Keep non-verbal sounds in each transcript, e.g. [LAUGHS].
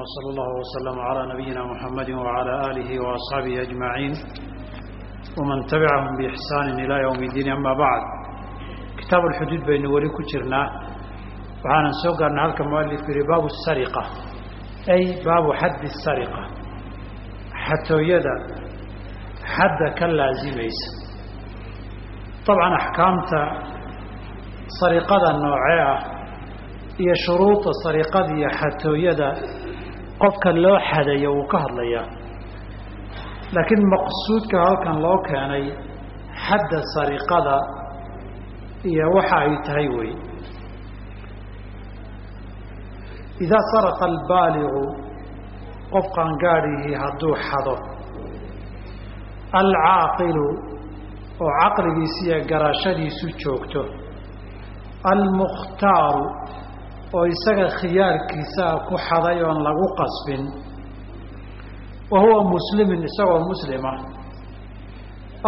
وصلى الله وسلم على نبينا محمد وعلى آله وأصحابه أجمعين ومن تبعهم بإحسان إلى يوم الدين أما بعد كتاب الحدود بين ولي كجرنا وعانا نسوق أن هلك مؤلف في باب السرقة أي باب حد السرقة حتى يدا حد كاللازميس طبعا أحكامت سرقة النوعية iyo shuruuda sariqada iyo xatooyada qofka loo xadayo wuu ka hadlayaa. Laakiin maqsuudka halkan loo keenay xadda sariqada iyo waxa ay tahay wey. Idaa saraqa albaaligu qof qaangaadhihii hadduu xado alcaaqilu oo caqligiisi iyo garashadiisu joogto almukhtaaru oo isaga khiyaarkiisaa ku xaday oon lagu qasbin wa huwa muslimin isagoo muslima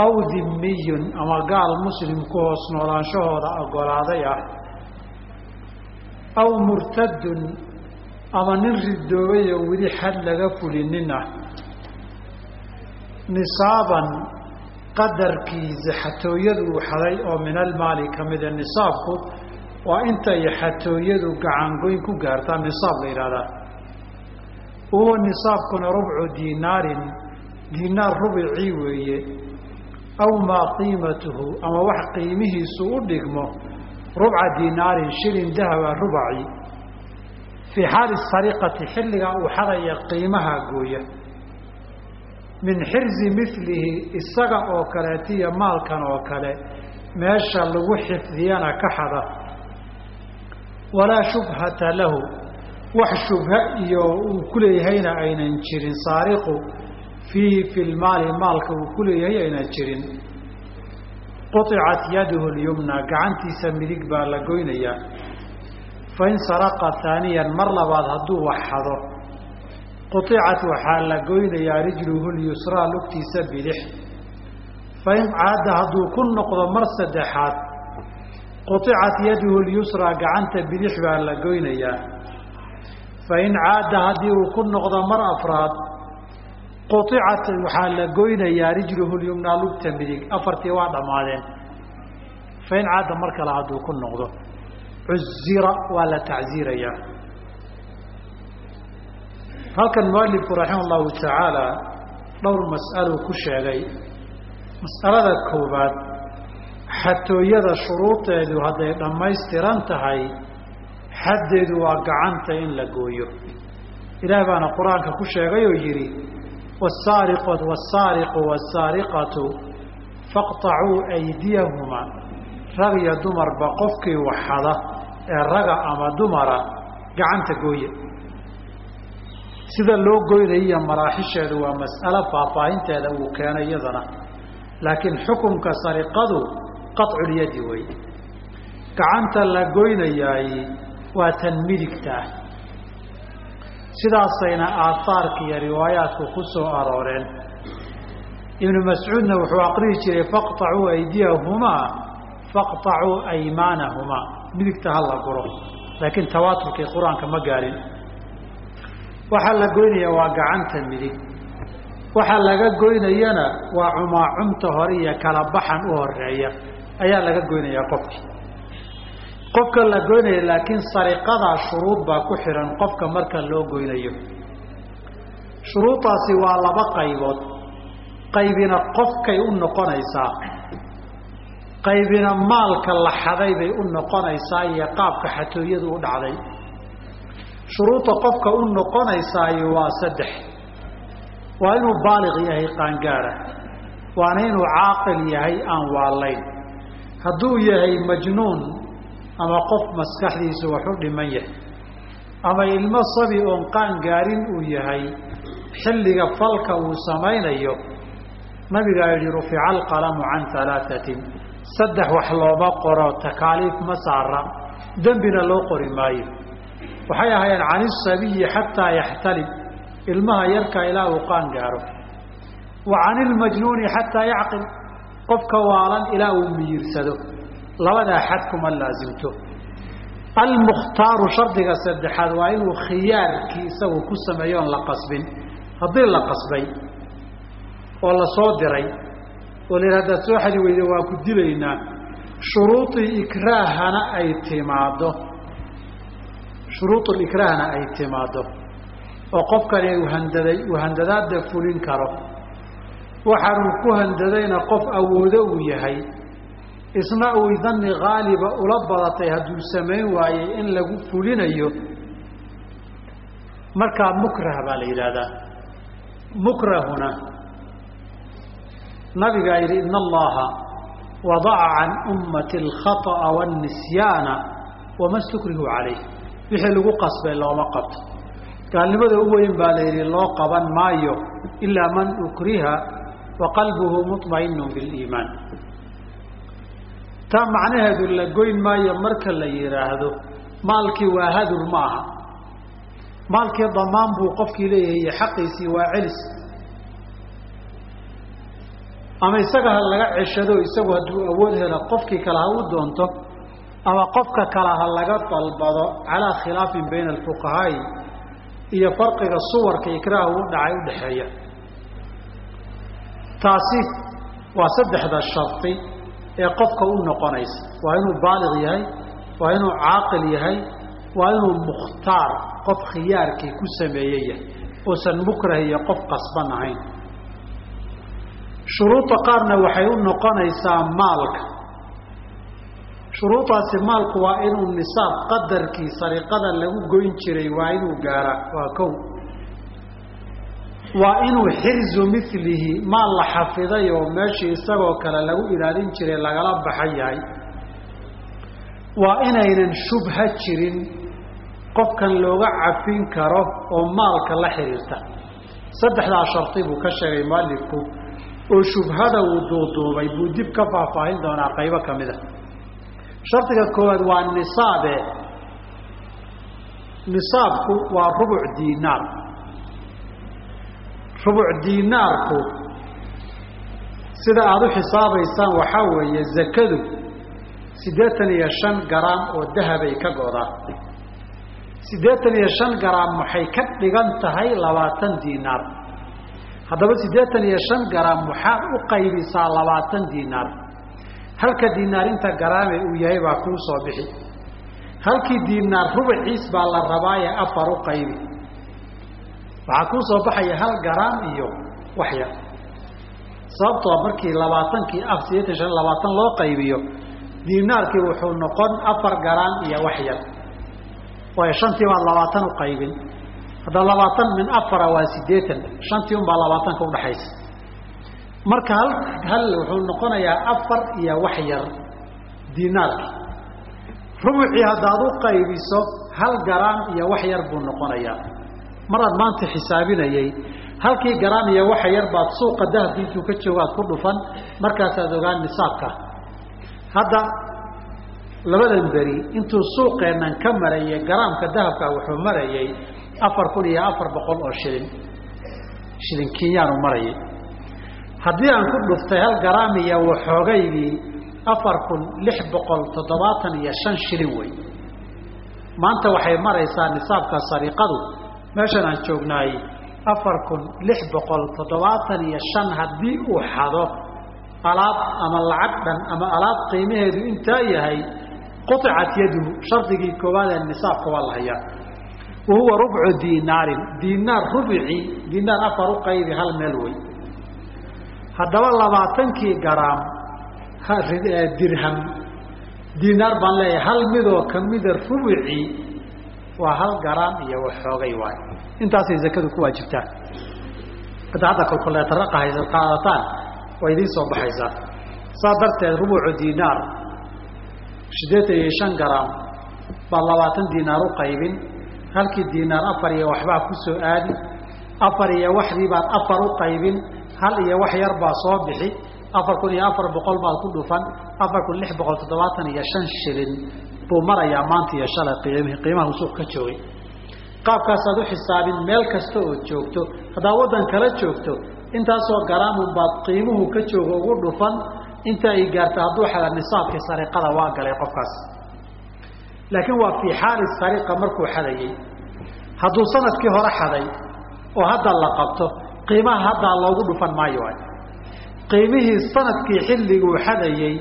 aw dimiyun ama gaal muslim ku hoos noolaanshahooda oggolaaday ah aw murtadun ama nin ridoobay oo weli xad laga fulinin ah nisaaban qadarkiisa xatooyadu uu xaday oo min almaali ka mida nisaabku waa intay xatooyadu gacangoyn ku gaartaa nisaab la yidhahdaa huwa nisaabkuna rubcu diinaarin diinaar rubicii weeye. Aw maa qiimatuhu ama wax qiimihiisu u dhigmo rubca diinaarin shilin dahaba rubaci fii xaali sariqati xilligaa uu xadaya qiimaha gooya. Min xirzi milihi isaga oo kaleetiyo maalkan oo kale meesha lagu xifdiyana ka xada walaa shubhata lahu. Wax shubha iyo uu ku leeyahayna aynan jirin saariqu fiihi fi lmaali maalka uu ku leeyahay aynan jirin. Quطicat yaduhu lyumna gacantiisa midig baa la goynayaa fain saraqa haaniyan mar labaad hadduu wax xado quطicat waxaa la goynayaa rijluhu lyusraa lugtiisa bidix. Fain caada hadduu ku noqdo mar saddexaad quطicat yaduhu lyusraa gacanta bidix baa la goynayaa fain caada haddii uu ku noqdo mar afraad quطicat waxaa la goynayaa rijluhu lyumnaa lugta midig afartii waa dhammaadeen. Fain caada mar kale hadduu ku noqdo cuzira waa la tacziirayaa halkan mualifku raxima allahu tacaala dhowr mas'aluu ku sheegay. Mas'alada koowaad xatooyada shuruudeedu hadday dhammaystiran tahay xaddeedu waa gacanta in la gooyo. Ilaah baana qur'aanka ku sheegay oo yidhi wasaariqu wasaariqu wasaariqatu faqطacuu aydiyahumaa rag dumarba qofkii waxada ee raga ama dumara gacanta gooya sida loo goynayiyo maraaxisheedu waa mas'alo faahfaahinteeda uu keenay iyadana. Laakiin xukunka sariqadu qaculyadi wey gacanta la goynayaay waa tan midigta ah sidaasayna aaaarka iyo riwaayaatku ku soo arooreen. Ibnu mascuudna wuxuu aqrihi jiray faqacuu aydiyahumaa faqacuu aymaanahumaa midigta ha la guro laakiin tawaaturkii qur'aanka ma gaarin. Waxaa la goynayaa waa gacanta midig. Waxaa laga goynayana waa cumaacumta hore iyo kala baxan u horreeya ayaa laga goynayaa qofkii. Qofka la goynaya laakiin sariqadaa shuruud baa ku xihan qofka marka loo goynayo. Shuruudaasi waa laba qaybood. Qaybina qofkay u noqonaysaa qaybina maalka la xaday bay u noqonaysaa iyo qaabka xatooyadu u dhacday. Shuruudda qofka u noqonaysaayo waa saddex. Waa inuu baaliq yahay qaangaara waana inuu caaqil yahay aan waalayn hadduu yahay majnuun ama qof maskaxdiisu wax u dhiman yahay ama ilmo sabi oon qaangaarin uu yahay xilliga falka uu samaynayo nabigaa yidhi rufica alqalamu can alaaatin saddex wax looma qoro takaaliif ma saara dembina loo qori maayo. Waxay ahaayeen can isabiyi xataa yaxtalib. Ilmaha yarka ilaa uu qaan gaaro. Wa can ilmajnuuni xataa yacqil qofka waalan ilaa uu miyirsado labadaa xad kuma laasimto almukhtaaru shardiga saddexaad waa inuu khiyaarkii isagu ku sameeyo la qasbin. Haddii la qasbay oo la soo diray oo la yidhi hadaad soo xadi weyda waa ku dilaynaa shuruudii ikraahana ay timaaddo. Shuruudulikraahna ay timaaddo. Oo qofkani uu handaday uu handadaada fulin karo waxaanuu ku handadayna qof awoodo uu yahay isna uu dani haaliba ula badatay hadduu samayn waayey in lagu fulinayo markaa mukrah baa la yidhaahdaa mukrahuna nabigaa yidhi in allaha wadaca can ummati alkhaطأa wاnisyaana wama stukrihu calayh wixii lagu qasbay looma qabto gaalnimada u weyn baa la yidhi loo qaban maayo ilaa man ukriha wa qalbuhu muطmainu biliimaan taa macnaheedu la goyn maayo marka la yidhaahdo maalkii waa hadur ma aha maalkii damaan buu qofkii leeyahay xaqiisii waa celis ama isaga ha laga ceshado isagu hadduu awood helo qofkii kale ha u doonto ama qofka kale ha laga dalbado calaa khilaafin bayna alfuqahaa'i iyo farqiga suwarka ikraaha u dhacay udhaxeeya taasi waa saddexda shardi ee qofka u noqonaysa. Waa inuu baaliq yahay waa inuu caaqil yahay waa inuu mukhtaar qof khiyaarkii ku sameeyey yahay uusan mukrah iyo qof qasban ahayn shuruudda qaarna waxay u noqonaysaa maalka. Shuruudaasi maalku waa inuu nisaab qadarkii sariqada lagu goyn jiray waa inuu gaara waa kow waa inuu xirzu milihi maal la xafiday oo meeshii isagoo kale lagu ilaalin jiray lagala baxan yahay. Waa inaynan shubha jirin qofkan looga cafin karo oo maalka la xidhiirta saddexdaa shardi buu ka sheegay mualifku oo shubhada uu duuduubay buu dib ka faahfaahin doonaa qaybo ka mid a shardiga koowaad waa nisaabe. Nisaabku waa rubuc diinaar rubuc diinaarku sida aada u xisaabaysaan waxaa weeye zakadu siddeetan iyo shan garaam oo dahabay ka godaa siddeetan iyo shan garaam waxay ka dhigan tahay labaatan diinaar haddaba siddeetan iyo shan garaam waxaad u qaybisaa labaatan diinaar halka diinaar inta garaame uu yahay baa kuu soo bixi. Halkii diinaar rubuciis baa la rabaaye afar u qaybi waxaa kuu soo baxaya hal garaam iyo wax yar sababtoo markii labaatankii af sideetan shan labaatan loo qaybiyo diinaarkii wuxuu noqon afar garaam iyo wax yar waayo shantii baad labaatan u qaybin. Hadda labaatan min afara waa sideetan shantii un baa labaatanka udhaxaysa marka hal hal wuxuu noqonayaa afar iyo wax yar diinaarkii rubucii haddaad u qaybiso hal garaam iyo wax yar buu noqonayaa maraad maanta xisaabinayay. Halkii garaam iyo waxa yar baad suuqa dahabka intuu ka joogaad ku dhufan markaasaad ogaan nisaabka. Hadda labadan beri intuu suuqeennan ka marayay garaamka dahabka wuxuu marayay afar kun iyo afar boqol oo shilin. Shilin kenyaanu marayay. Haddii aan ku dhuftay hal garaam iyo waxoogaygii afar kun lix boqol toddobaatan iyo shan shilin wey maanta waxay maraysaa nisaabka sariiqadu meeshan aan joognaay afar kun lix boqol toddobaatan iyo shan haddii uu xado alaab ama lacag dhan ama alaab qiimaheedu intaa yahay quطicat yaduhu shardigii koowaad ee nisaabka waa la hayaa. Rubcu diinaarin. Diinaar rubci diinaar afar u qaybi hal meel wey haddaba labaatankii garaam dirham. Diinaar baan leeyahay hal midoo kamida rubci waa hal garaam iyo waxoogay waay. Intaasay zakadu ku waajibtaa hadda hadda kolkoleetara qaadataan waa idiin soo baxaysaa. Saa darteed rubucu diinaar siddeetan iyo shan garaam baad labaatan diinaar u qaybin. Halkii diinaar afar iyo waxbaa ku soo aadi. Afar iyo waxdii baad afar u qaybin. Hal iyo wax yar baa soo bixi. Afar kun iyo afar boqol baad ku dhufan. Afar kun lix boqol toddobaatan iyo shan shilin buu marayaa maanta iyo shalay qiimihii qiimaha uu suuq ka joogay. Qaabkaasaad u xisaabin meel kasta ood joogto haddaa waddan kala joogto intaasoo garaamun baad qiimuhu ka joogo ugu dhufan inta ay gaarta hadduu xada nisaabkii sariqada waa galay qofkaas. Laakiin waa fii xaali sariqa markuu xadayey hadduu sannadkii hore xaday oo hadda la qabto qiimaha haddaa loogu dhufan maayo qiimihii sannadkii xilliguu xadayey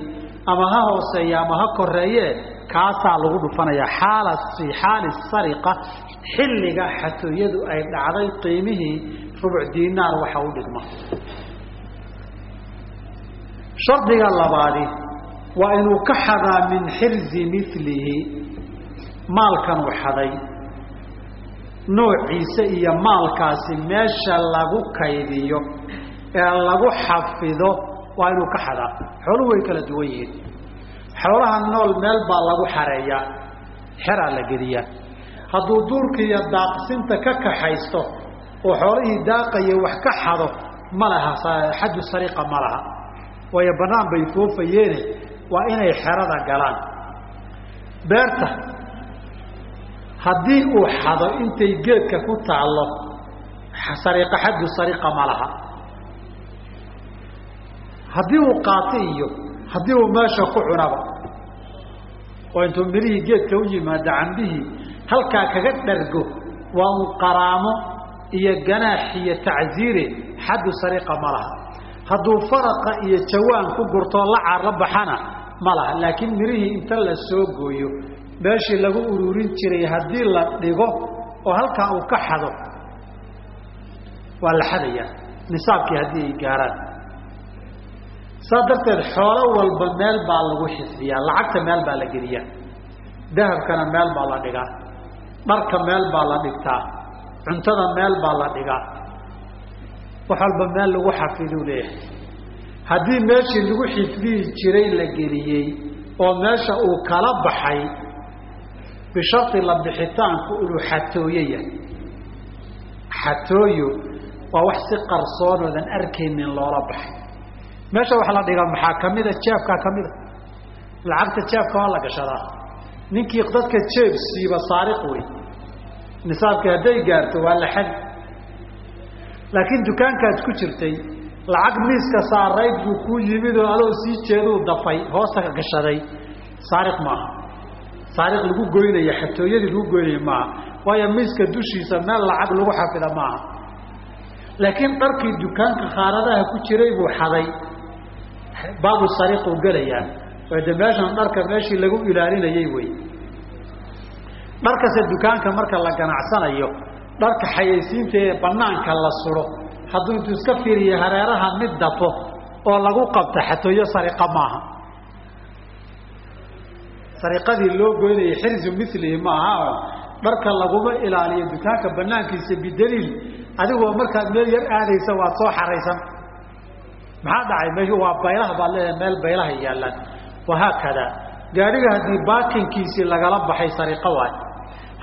ama ha hooseeye ama ha koreeye kaasaa lagu dhufanayaa xaala fii xaali sariqa xilliga xatooyadu ay dhacday qiimihii rubuc dinaar waxa u dhigma. Shardiga labaadi waa inuu ka xadaa min xirzi milihi maalkan uu xaday. Noociisa iyo maalkaasi meesha lagu kaydiyo ee lagu xafido waa inuu ka xadaa. Xooluhu way kala duwan yihiin xoolaha nool meel baa lagu xareeyaa xeraa la geliyaa hadduu duurka iyo daaqsinta ka kaxaysto oo xoolihii daaqaya wax ka xado ma laha xaddu sariqa ma laha. Waayo bannaan bay foofayeene waa inay xerada galaan. Beerta haddii uu xado intay geedka ku taallo sariqa xaddu sariqa ma laha. Haddii uu qaato iyo haddii uu meesha ku cunaba oo intuu midhihii geedka u yimaado cambihii halkaa kaga dhargo waa un qaraamo iyo ganaax iyo tacziire xaddu sariqa ma laha. Hadduu faraqa iyo jawaan ku gurtoo la carro baxana ma laha. Laakiin midhihii inta la soo gooyo meeshii lagu ururin jiray haddii la dhigo oo halkaa uu ka xado waa la xadayaa nisaabkii haddii ay gaaraan saas darteed xoolo walba meel baa lagu xisbiyaa lacagta meel baa la geliyaa dahabkana meel baa la dhigaa dharka meel baa la dhigtaa cuntada meel baa la dhigaa. Wax walba meel lagu xafiduu leeyahay. Haddii meeshii lagu xifdihi jiray la geliyey oo meesha uu kala baxay bishardi la bixitaanku inuu xatooyo yahay. Xatooyo waa wax si qarsoonoodan arkaynin loola baxay meesha wax la dhiga maxaa kamida jeebkaa kamida lacagta jeebka waa la gashadaa. Ninkii dadka jeeb siiba saariq wey. Nisaabkii hadday gaarto waa la xadi laakiin dukaankaad ku jirtay lacag miiska saarayd buu kuu yimid oo adoo sii jeeduu dafay hoosta ka gashaday. Saariq maaha. Saariq lagu goynaya xatooyadii lagu goynaya maaha. Waayo miiska dushiisa meel lacag lagu xafida maaha. Laakiin dharkii dukaanka khaaradaha ku jiray buu xaday baabu sariiquu gelayaa. Oo de meeshan dharka meeshii lagu ilaalinayay wey. Dharkase dukaanka marka la ganacsanayo dharka xayaysiinta ee banaanka la suro hadduu intuu iska fiiriyo hareeraha mid dafo oo lagu qabta xatooyo sariqa maaha. Sariqadii loo goynayay xirzu milihi maaha dharka laguma ilaaliyo dukaanka banaankiisa bidaliil adigoo markaad meel yar aadaysa waad soo xaraysan maxaa dhacay? Meeshu waa baylaha baad leedahay meel baylaha yaallaan. Wahaakada gaadhiga haddii baakinkiisii lagala baxay sariqo waay.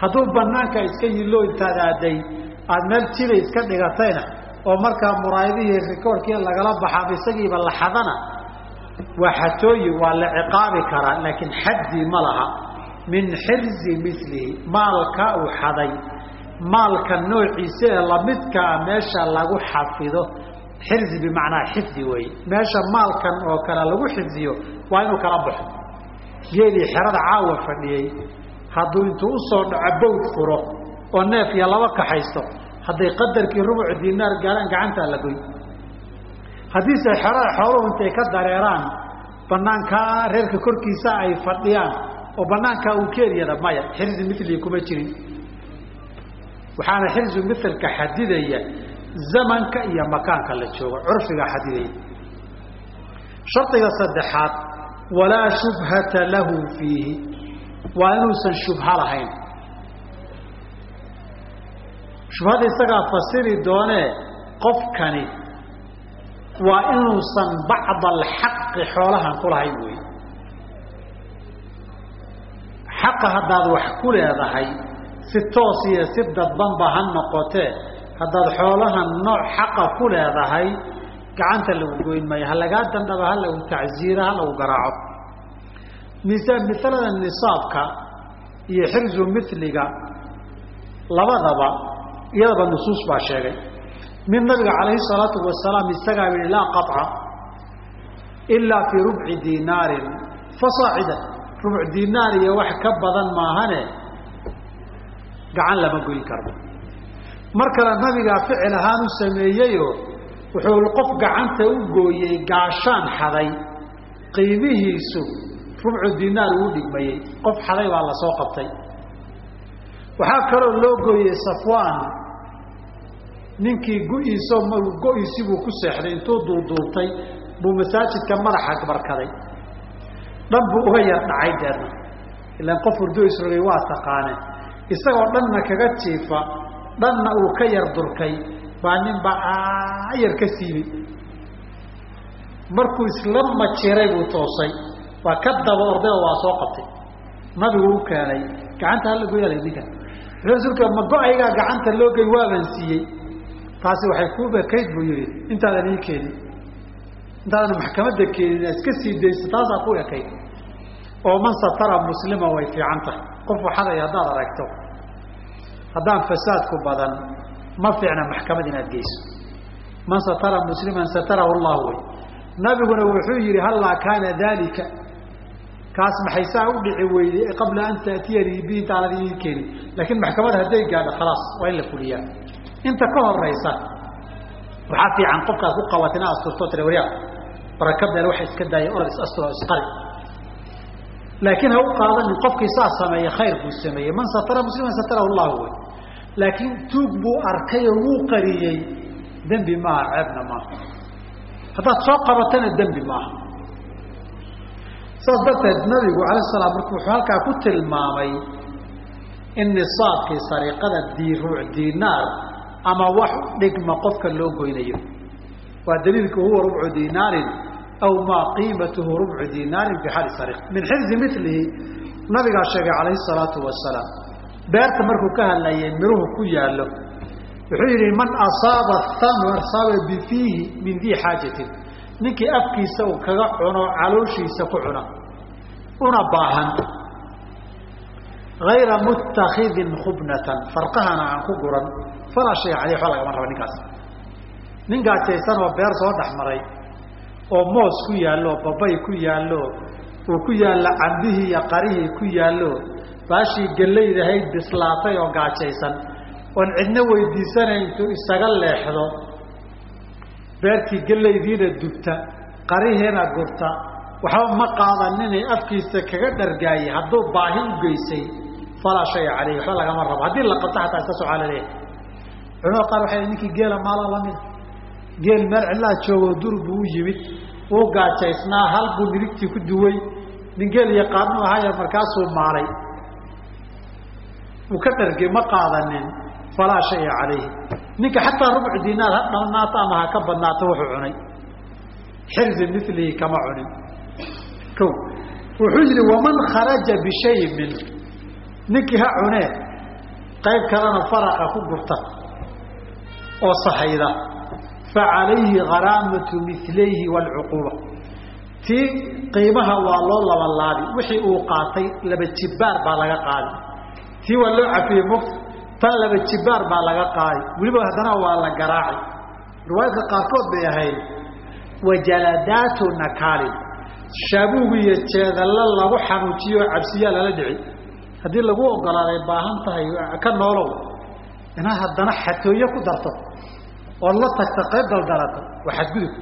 Hadduu banaanka iska yillo intaad aaday aada meel jiba iska dhigatayna oo markaa muraayadihii rikoorkii lagala baxaaba isagiiba la xadana waa xatooyi waa la ciqaabi karaa. Laakiin xaddii ma laha. Min xirzi milihi maalka uu xaday. Maalka noociisa ee lamidkaa meesha lagu xafido xirzi bimacnaa xifdi weeye meesha maalkan oo kale lagu xifdiyo waa inuu kala baxo. Geelii xerada caawa fadhiyey hadduu intuu u soo dhaco bawd furo oo neef iyo laba kaxaysto hadday qadarkii rubucu dinaar gaaraan gacantaa la goy haddiise xerada xooluhu intay ka dareeraan banaankaa reerka korkiisa ay fadhiyaan oo banaankaa uu keelyada maya xirzi milii kuma jirin. Waxaana xirzu milka xadidaya zamanka iyo makaanka la joogo curfigaa xadidaya shardiga saddexaad walaa shubhata lahu fiihi. Waa inuusan shubha lahayn. Shubhada isagaa fasiri doonee qofkani waa inuusan bacd alxaqi xoolahan ku lahayn wey xaqa haddaad wax ku leedahay si toos iyo si dadbanba ha noqotee haddaad xoolahan nooc xaqa ku leedahay gacanta lagu goyn maayo ha lagaa dandhaba ha lagu tacziira ha lagu garaaco. Miisaan misalada nisaabka iyo xirzu miliga labadaba iyadaba nusuus baa sheegay. Mid nabiga calayhi salaatu wasalaam isagaa yihi laa qaطca ilaa fii rubci dinaarin fasaacidan rubuc dinaar iyo wax ka badan maahane gacan lama goyn karno mar kale nabigaa ficil ahaan u sameeyeyoo wuxuu qof gacanta u gooyey gaashaan xaday. Qiimihiisu rubcu dinaar uu dhigmayey. Qof xaday baa la soo qabtay. Waxaa kaloo loo gooyey safwaan. Ninkii gu-iiso go-iisi buu ku seexday intuu duuduubtay buu masaajidka madaxa barkaday. Dhan buu uga yar dhacay deerna. Ilaan qof hurdo isrogay waa taqaane. Isagoo dhanna kaga jiifa dhanna uu ka yar durkay baa nin baa aayar ka siibay markuu isla majiray buu toosay waa ka daba orday oo waa soo qabtay. Nabigu u keenay gacanta hala goyaalay ninkan rasuulka ma go'aygaa gacanta loo gey waaban siiyey. Taasi waxay kuu bekayd buu yihi intaadan ii keenin. Intaadan maxkamadda keenin iska sii dayso taasaa ku ekayd. Oo man satara muslima way fiican tahay. Qof waxaday haddaad aragto haddaan fasaadku badan ma fiicna maxkamad inaad geyso. Man satara musliman satarahu llahu wey nabiguna wuxuu yihi hallaa kaana dalika kaas maxay saa u dhici weyday qabla an taatiyanii bi intaanad ii keenin. Laakiin maxkamad hadday gaadho khalaas waa in la fuliyaa inta ka horeysa waxaa fiican qofkaas ku qabat ina asturto tira waryaa baraka meel waxa iska daaya orad is asturo isqari laakiin ha u qaadanin qofkii saa sameeye khayr buu sameeyey. Man satara musliman satarahu llahu wey laakiin tuug buu arkay oo wuu qariyey dembi maaha ceebna maaha. Haddaad soo qabatana dembi maaha. Saas darteed nabigu alayh salaam marku wuxuu halkaa ku tilmaamay in nisaabkii sariiqada di ruuc dinaar ama wax dhigma qofka loo goynayo. Waa daliilka huwa rubcu dinaarin aw maa qiimatuhu rubcu dinaarin fi xaali sariq min xifzi milihi nabigaa sheegay calayhi salaatu wasalaam beerta markuu ka hadlayay miruhu ku yaallo wuxuu yihi man asaaba thamr asaaba bifiihi min dii xaajatin ninkii afkiisa uu kaga cuno calooshiisa ku cuna una baahan ayra mutakidin khubnatan farqahana aan ku guran falaa shay aley waba lagama raba ninkaas nin gaajaysan oo beer soo dhex maray oo moos ku yaallo babay ku yaallo uu ku yaallo cambihii iyo qarihii ku yaallo baashii gelaydahayd bislaatay oo gaajaysan oon cidna weydiisanayn intuu isaga leexdo. Beertii gelaydiina dubta qarihiina gurta waxba ma qaadaninay afkiisa kaga dhargaayay hadduu baahi u geysay falaa shaya caleyh waxba lagama rabo. Haddii la qabto xataa iska socaa la leeyahay culamada qaar waxay ninkii geela maala lamida geel meel cidlaa joogoo dur buu u yimid wuu gaajaysnaa hal buu midigtii ku duway nin geel yaqaanu ahaya markaasuu maalay uu ka dhargay ma qaadanin falaa shaya calayhi. Ninka xataa rubcu dinaar ha dhalnaato ama ha ka badnaato wuxuu cunay. Xirzi milihi kama cunin. O wuxuu yihi waman kharaja bishayin min ninkii ha cunee qayb kalena faraqa ku gurta oo sahayda fa calayhi garaamatu milayhi waalcuquuba tii qiimaha waa loo labalaabi. Wixii uu qaatay laba jibbaar baa laga qaadi. Tii waa loo cafiyey muft tan laba jibbaar baa laga qaadi. Weliba haddana waa la garaacay. Riwaayadka qaarkood bay ahayd wajaladaatu nakaalin shaabuug iyo jeedalla lagu xanuujiyo cabsiyaa lala dhici. Haddii lagu ogolaaday baahan tahay ka noolow inaad haddana xatooye ku darto ood la tagta qayb daldalato waa xadgudub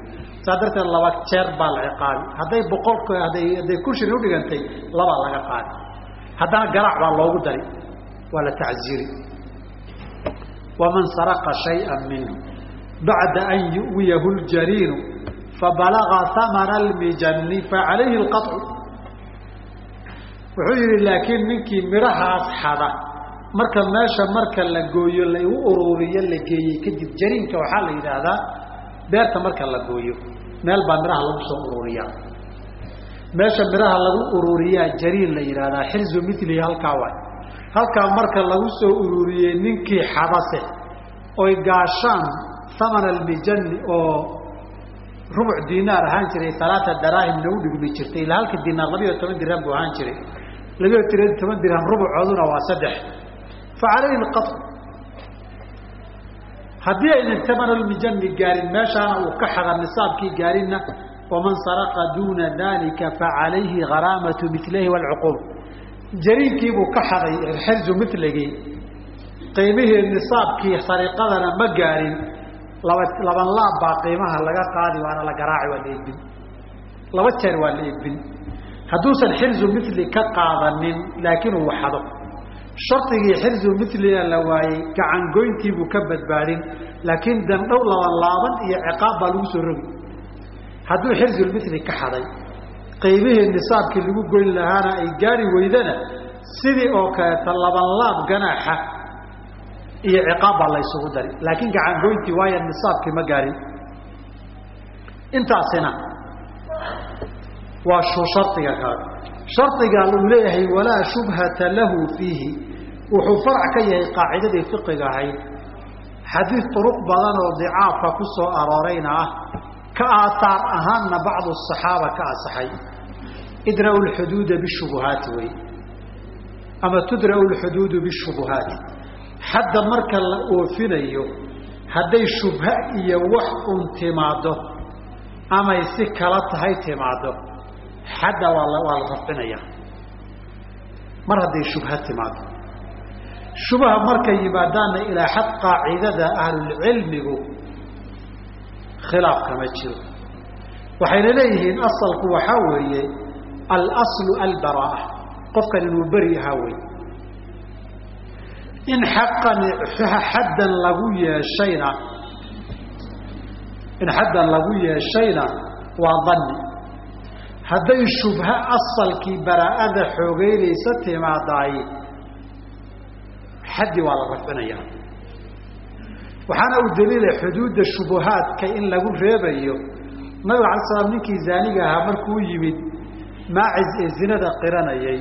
saa darteed laba jeer baa la ciqaabi hadday boqolk hadday hadday kurshin udhigantay labaa laga qaadi haddana garaac baa loogu dari waa la tacziiri waman saraqa shayئa minhu bacda an yu'wiyahu ljariinu fabalaga hamana almijani facalayhi اlqaطcu wuxuu yihi laakiin ninkii midhahaas xada marka meesha marka la gooyo lagu ururiyo la geeyey kadib jariinka waxaa la yidhaahdaa beerta marka la gooyo meel baa midhaha lagu soo ururiyaa. Meesha midhaha lagu ururiyaa jariin la yidhahdaa xirzu milihi halkaa waay. Halkaa marka lagu soo ururiyey ninkii xadase oy gaashaan haman almijani oo rubuc dinaar ahaan jiray alaata daraahimna u dhigmi jirtay ilaa halka dinaar labiyo toban dirham buu ahaan jiray. Labiyo toban dirham rubucooduna waa saddex fa calayhi lqaطc haddii aynan tamanulmijani gaarin meeshaana uu ka xada nisaabkii gaarinna waman saraqa duuna dalika facalayhi garaamatu milihi wlcuquub jariinkiibuu ka xaday xirzu miligii qiimihii nisaabkii sariqadana ma gaarin laba laban laab baa qiimaha laga qaadi waana la garaaci waa la edbin laba jeer waa la edbin hadduusan xirzu mili ka qaadanin laakiin uu xado shardigii xirzu miliga la waayey gacangoyntiibuu ka badbaadin laakiin dandhow laban laaban iyo ciqaab baa lagu soo rogi. Hadduu xirzulmili ka xaday qiimihii nisaabkii lagu goyn lahaana ay gaari weydana sidii oo kaleeta laban laab ganaaxa iyo ciqaab baa la ysugu dari. Laakiin gacangoyntii waayo nisaabkii ma gaarin. Intaasina waa shardiga kale shardiga uu leeyahay walaa shubhata lahu fiihi wuxuu farac ka yahay qaacidadii fiqiga ahayd. Xadiid turuq badan oo dicaafka ku soo aroorayna ah ka aataar ahaanna bacdu asaxaaba ka asaxay idra'u lxuduuda bishubuhaati wey. Ama tudra'u lxuduudu bishubuhaati. Xadda marka la oofinayo hadday shubha iyo wax un timaaddo amay si kala tahay timaaddo xadda waa waa la rafcinaya. Mar hadday shubha timaado shubha markay yimaadaanna ilaa xad qaacidada ahlulcilmigu khilaaf kama jiro. Waxayna leeyihiin asalku waxaa weeye alaslu albara'a qofkan inuu beri ahaa wey in xaqan xaddan lagu yeeshayna in xaddan lagu yeeshayna waa danni. Hadday shubha asalkii baraa'ada xoogeynaysa timaadaay xaddi waa la rafcinaya. Waxaana u daliila xuduudda shubuhaadka in lagu reebayo. Nabiga alay slam ninkii zaaniga ahaa markuu yimid maacis ee zinada qiranayay.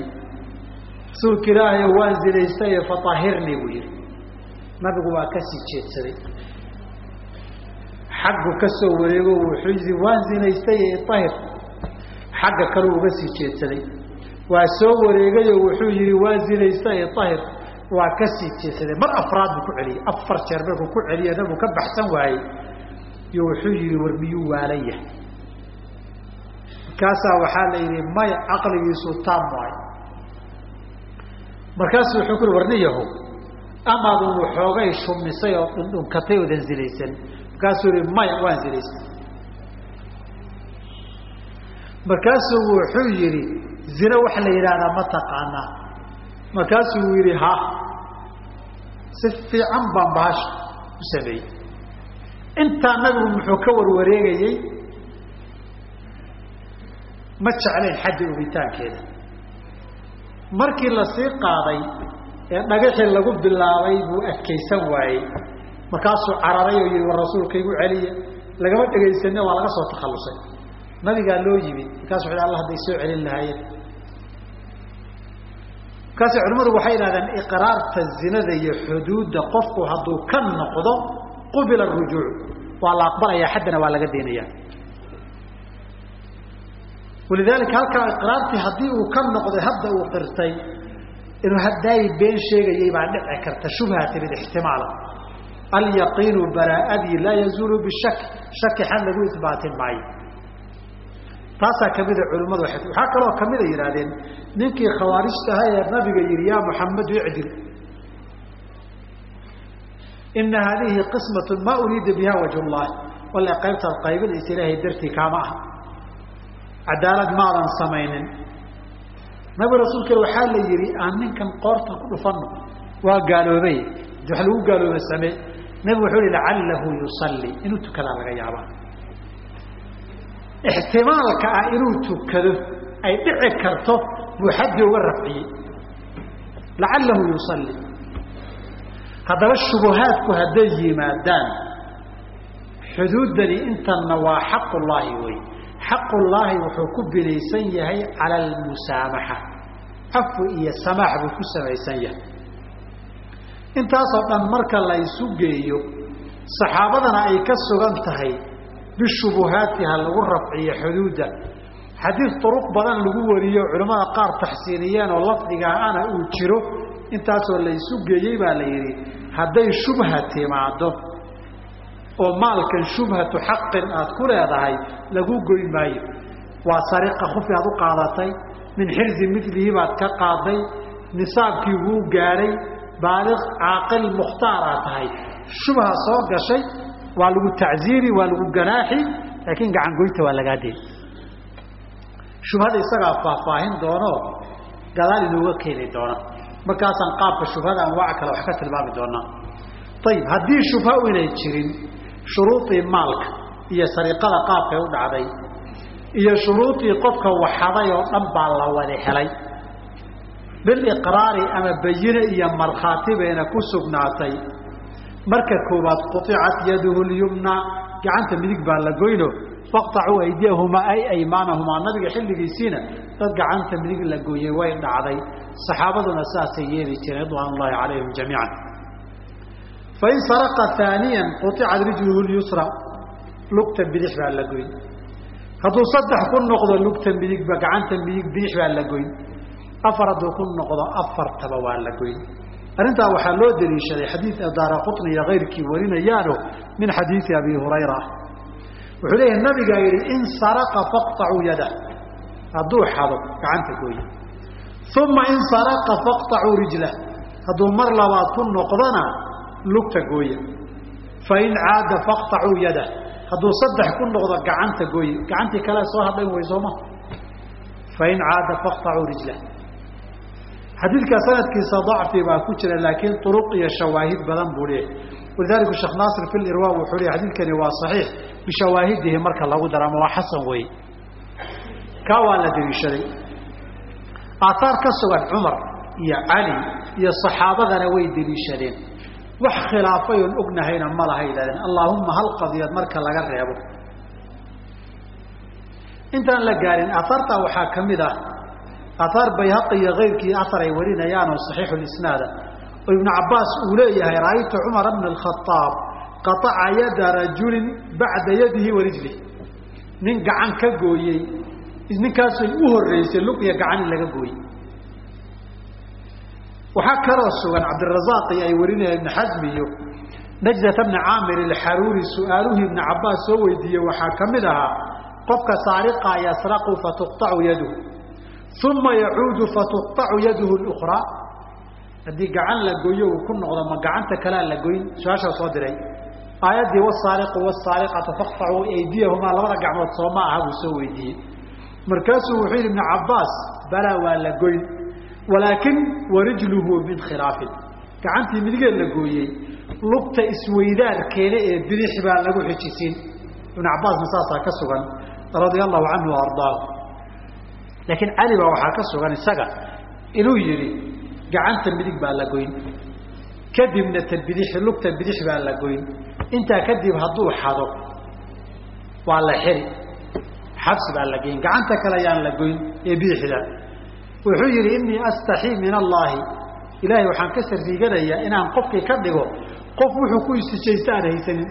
Rasuulka ilaahay waan zinaystaye faahirnii buu yihi nabigu waa ka sii jeedsaday. Xaggu ka soo wareego wuxuu yidhi waan zinaystaye ahir xagga kale uga sii jeedsaday. Waa soo wareegayo wuxuu yihi waan zinaystaye ahir waa ka sii jeedsaday mar afraad buu ku celiyey afar jeer markuu ku celiye nabigu ka baxsan waayey. Iyo wuxuu yihi war miyuu waalan yahay? Markaasaa waxaa la yidhi maya caqligiisu taam waayo markaasu wuxuu ku warniyaho amaadun waxoogay shumisay oo dhundhunkatay oodan zinaysan markaasuu yihi maya waan zinaystay markaasuu wuxuu yihi zino waxa la yidhaahdaa ma taqaanaa markaasuu yihi ha. Si fiican baan bahasha u sameeyey. Intaa nabigu muxuu ka warwareegayey ma jeclayn xaddi ubitaankeeda. Markii la sii qaaday ee dhagaxii lagu bilaabay buu adkaysan waayey. Markaasuu cararay oo yihi war rasuulka igu celiya. Lagama dhegaysanne waa laga soo takhallusay. Nabigaa loo yimid markaasu wuxu alla hadday soo celin lahaayeen markaasi culimmadu waxay yidhahdeen iqraarta zinada iyo xuduudda qofku hadduu ka noqdo qubila rujuuc waa la aqbalayaa xaddana waa laga daynaya walidaalika halkaa iqraartii haddii uu ka noqday hadda uu qirtay inuu haddaay been sheegayay baa dhici karta shubha timid ixtimaala alyaqiinu baraa'adii laa yazuulu bishak shaki xan lagu isbaatin maayo taasaa kamida culimmadu waxaa kaloo kamida yidhahdeen ninkii khawaarijtaha ee nabiga yihi yaa muxamedu icdil ina haadihi qismat ma uriida biha wajh llahi walla qaybtaad qaybinaysa ilaahay dartii kaama ah cadaalad maadan samaynin. Nabi rasuulka waxaa la yihi aan ninkan qoorta ku dhufano waa gaaloobay. Wax lagu gaalooba samee. Nabigu wuxuu hi lacalahu yusalli. Inuu tukadaa laga yaabaa ixtimaalka ah inuu tukado ay dhici karto buu xaddi uga rafciyey lacalahu yusalli haddaba shubuhaadku hadday yimaadaan xuduuddani intanna waa xaqullaahi wey xaqullaahi wuxuu ku binaysan yahay cala almusaamaxa cafu iyo samaax buu ku samaysan yahay intaasoo dhan marka la ysu geeyo saxaabadana ay ka sugan tahay bishubuhaati ha lagu rafciyo xuduudda xadiid turuq badan lagu wariyo culimmada qaar taxsiiniyeen oo lafdigaa ana uu jiro intaasoo la ysu geeyey baa la yidhi hadday shubha timaado oo maalkan shubhatu xaqin aad ku leedahay lagu goyn maayo waa sariqa khufi aad u qaadatay min xirzi milihi baad ka qaaday nisaabkii wuu gaadhay baaliq caaqil mukhtaaraa tahay shubha soo gashay waa lagu tacziiri waa lagu ganaaxi laakiin gacangoynta waa lagaa deen shubhada isagaa faahfaahin doono gadaal inooga keeni doona. Markaasaan qaabka shubhada anwaac kale wax ka tilmaami doonaa. Ayib haddii shubha inay jirin shuruudii maalka iyo sariiqada qaabkay u dhacday iyo shuruudii qofka waxaday oo dhan baa la wada helay. Biliqraari ama bayine iyo markhaati bayna ku sugnaatay marka koowaad quicat yaduhu lyumna gacanta midig baa la goyno faqtacuu aydiyahumaa ay aymaanahumaa nabiga xilligiisiina dad gacanta midig la gooyey way dhacday. Saxaabaduna saasay yeeli jireen ridwaan ullahi calayhim jamiican. Fain saraqa aaniyan quicat rijluhu lyusra lugta bidix baa la goyn. Hadduu saddex ku noqdo lugta midigba gacanta midig bidix baa la goyn. Afar hadduu ku noqdo afartaba waa la goyn arrintaa waxaa loo daliishaday xadiid daara qutni iyo kayrkii warinayaano min xadiidi abi hurayra. Ah wuxuu leeyahay nabigaa yidhi in saraqa faqtacuu yadah hadduu xado gacanta gooye. Uma in saraqa faqtacuu rijlah hadduu mar labaad ku noqdana lugta gooye. Fain caada faqtacuu yadah hadduu saddex ku noqdo gacanta gooye. Gacantii kale soo hadhayn waysooma fain caada faqtacuu rijlah xadiidka sanadkiisa dacfi baa ku jira laakiin uruq iyo shawaahid badan buu leeyahy walidalika sheekh naasir fi lirwa wuxuu leey xadiidkani waa saxiix bishawaahidihi marka lagu daro ama waa xasan weeye. Kaa waa la daliishaday aataar ka sugan cumar iyo cali iyo saxaabadana way daliishadeen wax khilaafay oon ognahayna ma laha yidhahdeen allaahumma hal qadiyad marka laga reebo. Intaan la gaarin aataartaa waxaa ka mid ah ahaar bayhaqi iyo kayrkii ahar ay warinayaan oo saxiixu lisnaada oo ibnu cabbaas uu leeyahay ra'aytu cumara bna alkhaaab qataca yada rajulin bacda yadihi wa nin gacan ka gooyey ninkaasay u horreysay lug iyo gacan in laga gooyey. Waxaa kaloo sugan cabdirazaaqi ay warinayaan ibnu xasmi iyo najdata bni caamir alxaruuri su'aaluhii ibnu cabbaas soo weydiiyey waxaa ka mid ahaa qofka saariqa yasraqu fatuqطacu yaduhu uma yacuudu fatuqacu yaduhu اkraa haddii gacan la goyo uu ku noqdo ma gacanta kalean la goyn su'aashaa soo diray aayaddii wsaariqu wsaariqata faqطacuu aydiyahumaa labada gacmood soo ma aha buu soo weydiiyey markaasuu wuxuu yihi ibnu cabaas balaa waa la goyn walaakin warijluhu min khilaafin gacantii midigee la gooyey lugta isweydaarkeeda ee bidix baa lagu xijisiin ibnu cabaasna saasaa ka sugan radia allahu canhu a laakiin cali baa waxaa ka sugan isaga. Inuu yidhi gacanta midig baa la goyn. Kadibna ta bidix lugta bidix baa la goyn. Intaa kadib hadduu xado waa la xiri. Xabsi baa la geyn. Gacanta kale ayaan la goyn ee bidixda. Wuxuu yidhi inii astaxii min allaahi ilaahay waxaan ka sariiganayaa inaan qofkii ka dhigo qof wuxuu ku istijaysta aan haysanin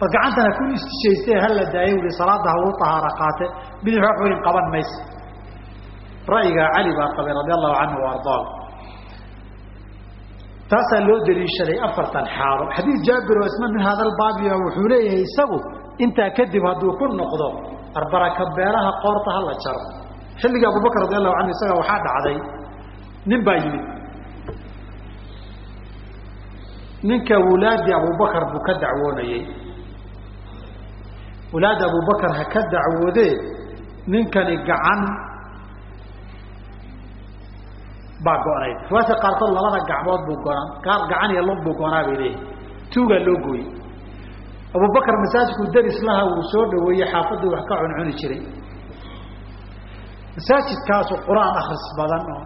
bal gacantana ku istijayste hala daayo ui salaada hauu ahaara qaate bidix wax weyn qaban maysa ra'yigaa cali baa qabay radi allahu canhu wa ardaahu taasaa loo daliishaday afartan xaalo. Xadiid jaabir oo isna min hada albaabiya wuxuu leeyahay isagu intaa kadib hadduu ku noqdo arbaraka beelaha qoorta hala jaro. Xilligii abubakr radi allahu canhu isaga waxaa dhacday nin baa yimid. Ninka wulaadii abubakar buu ka dacwoonayey wulaada abubakar ha ka dacwoodee ninkani gacan baa go-nayd riwaayadka qaarkood labada gacmood buu gonan qaar gacan iyo lug buu gonaa bay leeyihi tuugaa loo gooyey. Abubakar masaajidku daris laha wuu soo dhaweeyey xaafadii wax ka cuncuni jiray. Masaajidkaasu qur'aan akris badan oo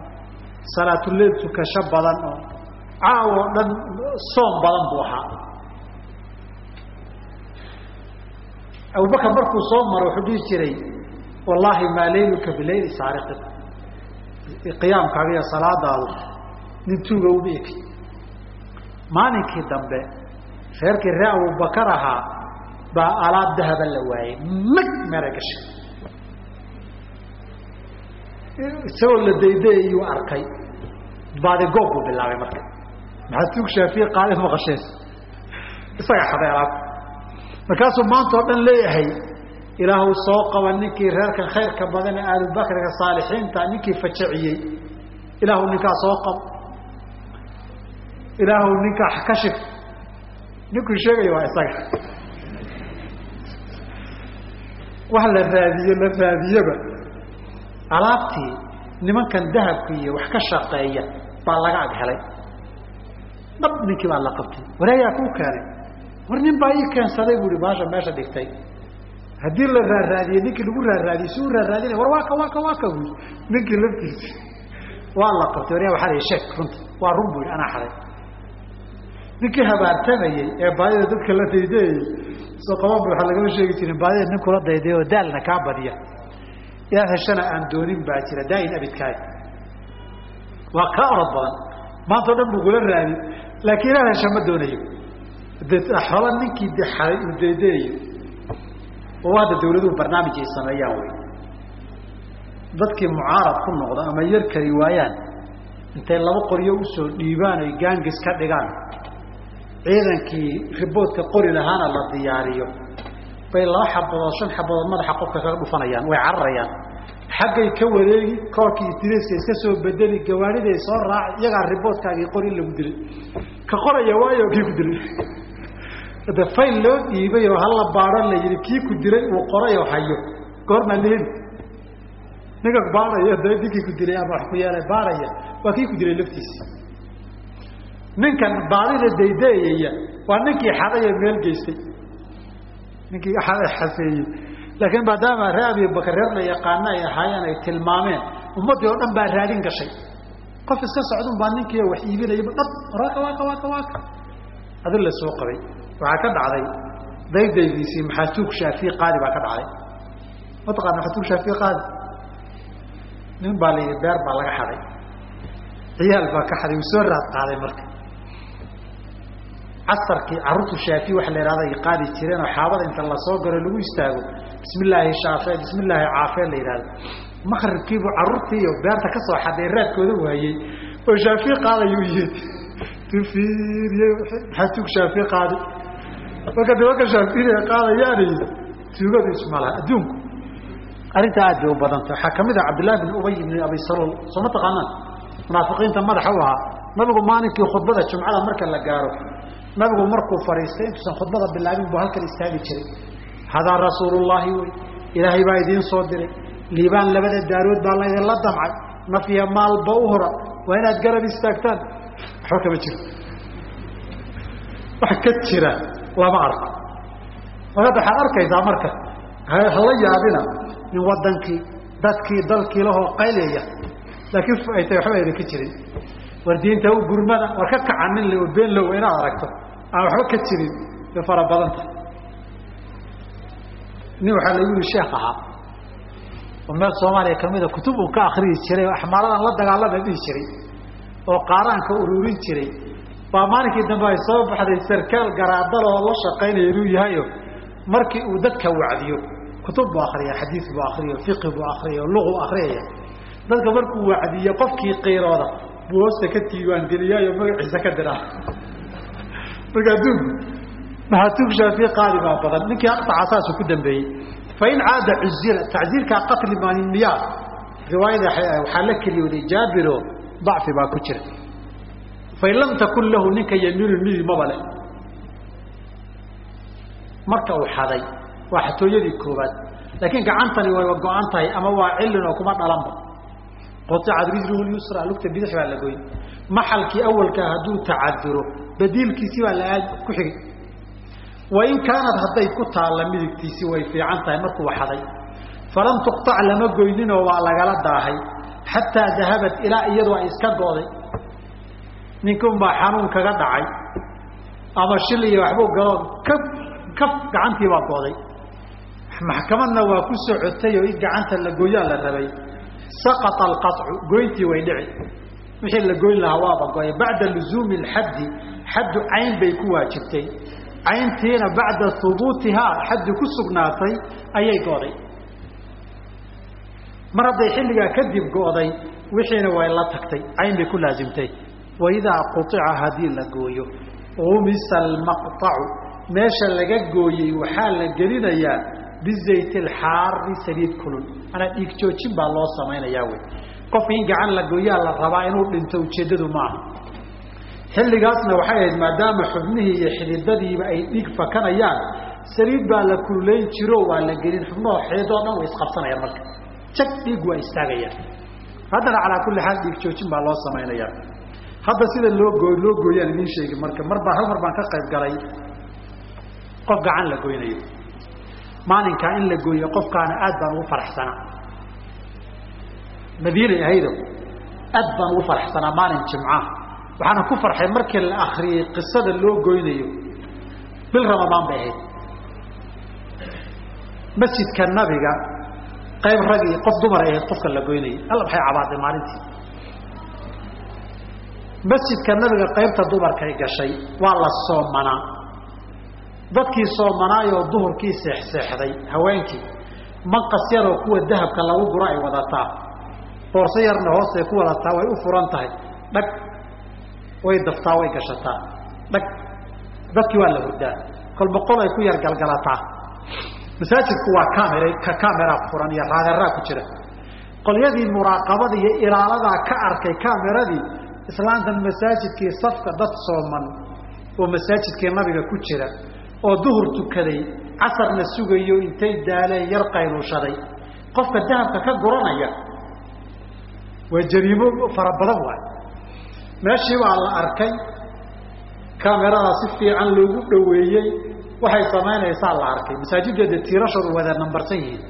salaatuleyl tukasho badan oo caaw oo dhan soom badan buu ahaa abubakar markuu soo maro wuxuu dhihi jiray wallaahi maa layluka bileyli saariqin. Qiyaamkaaga iyo salaadaadu nin tuuga uma eki maalinkii dambe reerkii ree abubakar ahaa baa alaab dahaba la waayey mag meera gashay. Isagoo la daydayayuu arkay. Baadi goob buu bilaabay marka. Maxaa tuug shaafiye qaali maqasheen isaga xaday alaabta markaasuu maanta oo dhan leeyahay ilaahu soo qaba ninkii reerkan khayrka badan ee aalubakriga saalixiinta ninkii fajaciyey. Ilaahu ninkaa soo qabo ilaahu ninkaa kashif ninkuu sheegaya waa isaga. Wax la raadiyo la raadiyaba. Alaabtii nimankan dahabka iyo wax ka shaqeeya baa laga ag helay. Dhab ninkii baa la qabtay. Waraayaa kuu keenay war nin baa ii keensaday bu i baasha meesha dhigtay. Haddii la raaraadiyey ninkii lagu raaraadiyey si u raaraadinay war waaka waaka waaka bu ninkii laftiisi waa la qabtay waryaa waaa la sheek runta waa run bu anaa xaday. Ninkii habaartamayey ee baadida dadka la daydayey soo qabanba waxaa lagama sheegi jirin baadida nin kula dayday oo daalna kaa badiya. Inaad heshana aan doonin baa jira daayin abidkaay waa kaa orod badan. Maanta o dhan buu kula raadi laakiin inaad hesha ma doonayo de xola ninkii de xaday uu daydayayo oo hadda dawladuhu barnaamij sameeyaan wey dadkii mucaarad ku noqda ama yar waayaan intay laba qoryo u soo dhiibaan ay gaangis ka dhigaan. Ciidankii riboodka qori lahaana la diyaariyo. Bay laba xabadood shan xabadood madaxa qofka kaga dhufanayaan way cararayaan. Xaggay ka wareegi koorkii tiriska iska soo bedeli gawaaniday soo raaci iyagaa riboodkaagii qori lagu dilay. Ka qoraya waayo kii ku dilay de fayl loo dhiibay oo hala baadho la yihi kii ku dilay uu qoray oo hayo. Goormaa la heli ninka da ninkii ku dilay ama wax ku yeelay baadhaya waa kii ku dilay laftiisi ninkan baadida daydaeyaya waa ninkii xaday meel geystay. Ninkii xafeeyey laakiin maadaama ree abibakar reer la yaqaana ay ahaayeen ay tilmaameen ummaddii oo dhan baa raadin gashay. Qof iska socdun baa ninkii wax iibinayaba dhab waaka waaka waaka waaka. Adi la soo qabay waxaa ka dhacday daydaydiisii maxaatuug shaafiy qaadi baa ka dhacday. Mataqana maxaatuug shaafiy qaadi? Nin baa la yidhi beer baa laga xaday. Ciyaal baa ka xaday uu soo raad qaaday marka. Casarkii carruurtu shaafi waxa la ihahda ay qaadi jireen oo xaabada inta la soo garo lagu istaago bismi illaahi shaafe bismi la yidhahdo makribkiibuu carruurtii iyo beerta ka soo xaday raadkooda waayey. Oo shaafi qaadayu yii tufiiriye maxaa tug shaafi qaadi marka nimanka shaafiya qaadayaanay tuugadu ismala adduunku. Arrintaa aad bay u badanta waxaa ka mid ah cabdillahi bin ubay bn abi saluul soo ma taqaanaan? Munaafiqiinta madaxa u ahaa. Nabigu maalinkii khudbada jumcada marka la gaaro nabigu markuu fadhiistay intuusan khudbada bilaabin buu halkan istaagi jiray. Hadaa rasuulullaahi wey. Ilaahay baa idiin soo diray. Liibaan labada daarood baa laydinla damcay. Nafya maalba u hora. Waa inaad garab istaagtaan. Waxba kama jiro. Wax ka jira lama arko markadda waxaad arkaysaa marka hala yaabina in wadankii dadkii dalkii lahoo qaylaya laakiin ay tahay waxba ayna ka jirin. War diinta u gurmada war ka kaca nin le oo been low inaad aragto. Aan waxba ka jirin bay fara badanta. Nin waxaa lagu yihi sheekh ahaa. Oo meel soomaaliya kamida kutub uu ka akriyi jiray oo axmaaladan la dagaalama dhihi jiray oo qaaraanka ururin jiray baa maalinkii dambe ay soo baxday sarkaal garaadal oo la shaqaynaya inuu yahayo markii uu dadka wacdiyo kutub buu akriya xadiis buu akriya fiqi buu akriya luqu akriyaya dadka markuu wacdiyo qofkii qiirooda buu hoosta ka diiwaangeliyaayo magaciisa ka diraa marka adduunku mahatuug shaafiye qaadi baa badan. Ninkii aqtaca saasu ku dambeeyey fain caada cuzira tacziirkaa qatli maanimiyaa riwaayada waxaa la keliyooday jaabiro dacfi baa ku jira fain lam takun lahu ninka yamiinu midi maba le marka uu xaday waa xatooyadii koobaad laakiin gacantani way go-an tahay ama waa cilin oo kuma dhalanba. Qطcad rijluhu yusra lugta bidix baa la goyn maxalkii awalkaa hadduu tacaduro badiilkiisi baa la aad ku xigay. Wain kaanad hadday ku taalla midigtiisi way fiican tahay markuu xaday. Falam tuqطac lama goyninoo waa lagala daahay. Xataa dahabat ilaa iyadu ay iska go'day ninkun baa xanuun kaga dhacay ama shil iyo waxbuu galoo ka ka gacantii baa go'day maxkamadna waa ku socotay oo in gacanta la gooyaa la rabay. Saqata alqacu goyntii way dhici. Wixii la goyn lahaa waaba go'ay bacda luzuumi alxaddi xaddu cayn bay ku waajibtay. Cayntiina bacda hubuutihaa xaddi ku sugnaatay ayay go'day mar hadday xilligaa kadib go'day wixiina way la tagtay. Cayn bay ku laasimtay waidaa quطica haddii la gooyo umisa almaqطacu meesha laga gooyey waxaa la gelinayaa bizayt alxaari saliid kulul manaa dhiig joojin baa loo samaynayaa wey qofka in gacan la gooyaa la rabaa inuu dhinto ujeeddadu maaha xilligaasna waxay ahayd maadaama xubnihii iyo xididadiiba ay dhiig fakanayaan saliid baa la kululayn jiro waa la gelin xubnahoo xididoo dhan way isqabsanayaan marka jag dhiig waa istaagayaan haddana calaa kulli xaal dhiig joojin baa loo samaynayaa hadda sida loo goo loo gooyaan idiin sheegi marka mar baa hal mar baan ka qayb galay. Qof gacan la goynayo. Maalinkaa in la gooyo qofkaana aad baan ugu faraxsanaa. Madiinay ahaydo aad baan ugu faraxsanaa maalin jimca. Waxaana ku farxay markii la akriyey qisada loo goynayo. Bil ramadaan bay ahayd. Masjidka nabiga qayb rag iyo qof dumar ay ahayd qofka la goynayay alla maxay cabaaday maalintii masjidka nabiga qaybta dumarkay gashay waa la soomanaa dadkii soomanaayoo duhurkii seexseexday haweenkii. Manqas yaroo kuwa dahabka lagu guro ay wadataa. Boorso yarna hoostay ku wadataa way u furan tahay. Dhag way daftaa way gashataa. Dhag dadkii waa la hurdaa. Qol ay ku yar galgalataa. Masaajidku waa camera ka camera furan iyo raaderaa ku jira. Qolyadii muraaqabada iyo ilaaladaa ka arkay cameradii islaantan masaajidkii safka dad sooman oo masaajidkii nabiga ku jira oo duhur tukaday casarna sugayo intay daaleen yar qayluushaday qofka dahabka ka guranaya waa jariimo fara badan waay. Meeshii baa la arkay cameradaa si fiican loogu dhoweeyey waxay samaynaysaa la arkay. Masaajideeda tiirashoodu wada nambarsan yihiin.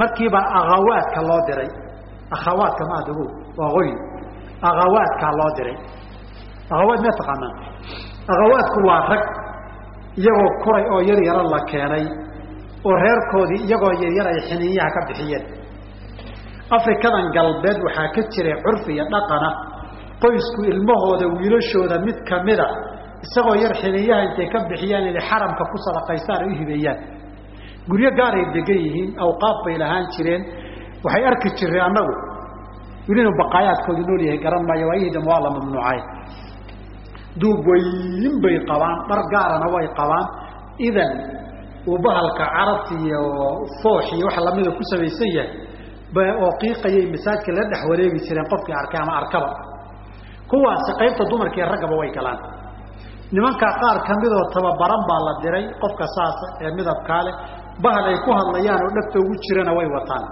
Markiibaa akhawaadka loo diray. Akhawaadka ma adago waa qoyn akhawaadkaa loo diray. Akhawaad ma taqaanaa akhawaadku waa rag iyagoo kuray oo yar yaro la keenay oo reerkoodii iyagoo yaryar ay xiniinyaha ka bixiyeen. Afrikadan galbeed waxaa ka jiray curfi iyo dhaqana. Qoysku ilmahooda wiilashooda mid kamida isagoo yar xiniinyaha intay ka bixiyaan inay xaramka ku sadaqaystaan ay u hibeeyaan. Guryo gaaray degan yihiin awqaaf bay lahaan jireen. Waxay arki jireen annagu welina baqaayaadkoodu nool yahay garan maayo waayihiidam waa la mamnuucay duub weyn bay qabaan dhar gaarana way qabaan. Idan uu bahalka carabta iyo foox iyo waxa lamida ku samaysan yahay oo qiiqayay masaajka la dhex wareegi jireen qofkii arkay ama arkaba. Kuwaasi qaybta dumarka iyo raggaba way galaan. Nimankaa qaar kamidoo tababaran baa la diray qofka saasa ee midabkaa leh bahal ay ku hadlayaan oo dhegta ugu jirana way wataan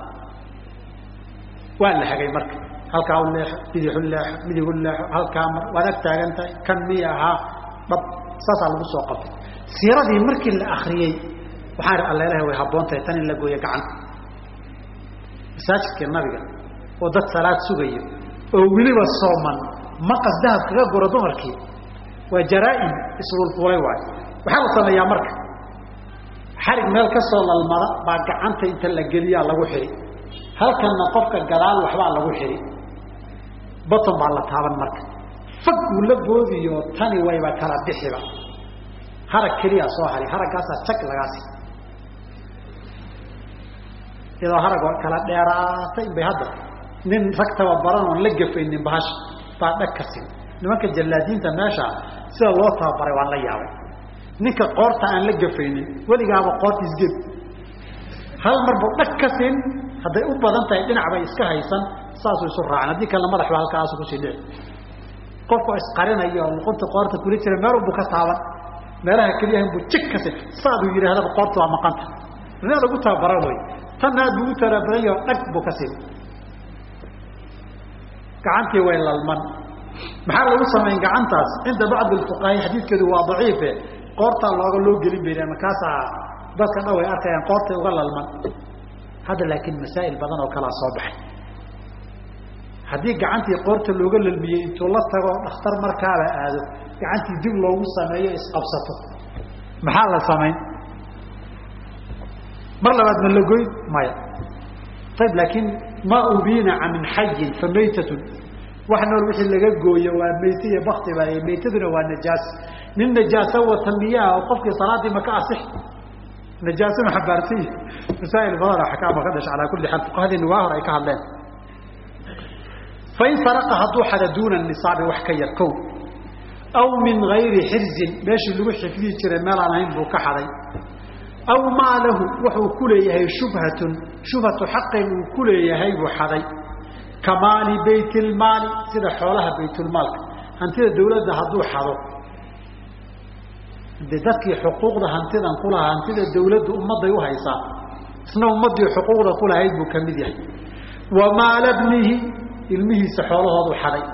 waa la hagay marka. Halkaa u leexo bidixu leexo midigu leexo halkaa mar waad ag taagan tahay kan miy ahaa dhab saasaa lagu soo qabtay. Siiradii markii la akriyey waxaan ihi alleelaha way habboon tahay tan in la gooyo gacanta masaajidkii nabiga oo dad salaad sugayo oo weliba sooman maqas dahab kaga guro dumarkii waa jaraa-im isfuulfuulay waayo waxaa la sameeyaa marka. Xarig meel ka soo lalmada baa gacanta inta la geliyaa lagu xidhi halkanna qofka gadaal waxbaa lagu xidhi. Baton baa la taaban marka. Fag uu la boodiyo tani wayba kala bixiba. Harag keliyaa soo hari haraggaasaa jag lagaasi iyadoo harag oo kala dheeraatay bay hadda. Nin rag tababaran oon la gafaynin bahasha baa dhag ka nimanka jallaadiinta meesha sida loo tababaray waan la yaabay. Ninka qoorta aan la gafaynin weligaaba isged hal marbu dhag ka hadday u badan tahay dhinac bay iska haysan saasuu isu raacan haddii kalena madax ba halkaasu ku sii dhici qofkao isqarinaya oo luqunta qoorta kula jira meel unbu ka taaban. Meelaha keliyaha inbuu jig saaduu yidhahdaba qoorta waa maqanta ina lagu tababaran wey tanna aad buu u tarabadan yaho dhag buu ka sin gacantii way lalman. Maxaa lagu samayn gacantaas? Cinda bacdi fuqahaa xadiidkeedu waa daciife. Qoortaa looga loo gelin bay markaasaa dadka dhan way arkayaan qoortay uga lalman hadda laakiin masaa'il badan oo kalaa soo baxay. Haddii gacantii qoorta looga lalmiyey intuu la tago dhakhtar markaaba aado gacantii dib loogu sameeyo isqabsato. Maxaa la samayn mar labaad ma la goyn? Maya. Ayb laakiin ma ubinaca min xayin fa maytatun. Wax nool wixii laga gooyo waa mayt iyo bakti baa maytaduna waa najaas. Nin najaaso wata miyaa oo qofkii salaadii maka asix najaasona xabaartay masaa'il badan axkaama ka dhasha calaa kulli xaal fuqahadiina waa hor ay ka hadleen. Fain saraqa hadduu xada duuna nisaabi wax ka yar kow aw min gayri xirzin meeshii lagu xifdihi jiray meel aan ahayn buu ka xaday aw maa lahu wuxuu ku leeyahay shubhatun shubhatu xaqin uu ku leeyahay buu xaday ka maali baytilmaali sida xoolaha baytulmaalka hantida dawladda hadduu xado de dadkii xuquuqda hantidan kulahaa hantida dawladdu ummadday u haysaa isna ummaddii xuquuqda kulahayd buu ka mid yahay wa maala bnihi ilmihiisa xoolahoodu xaday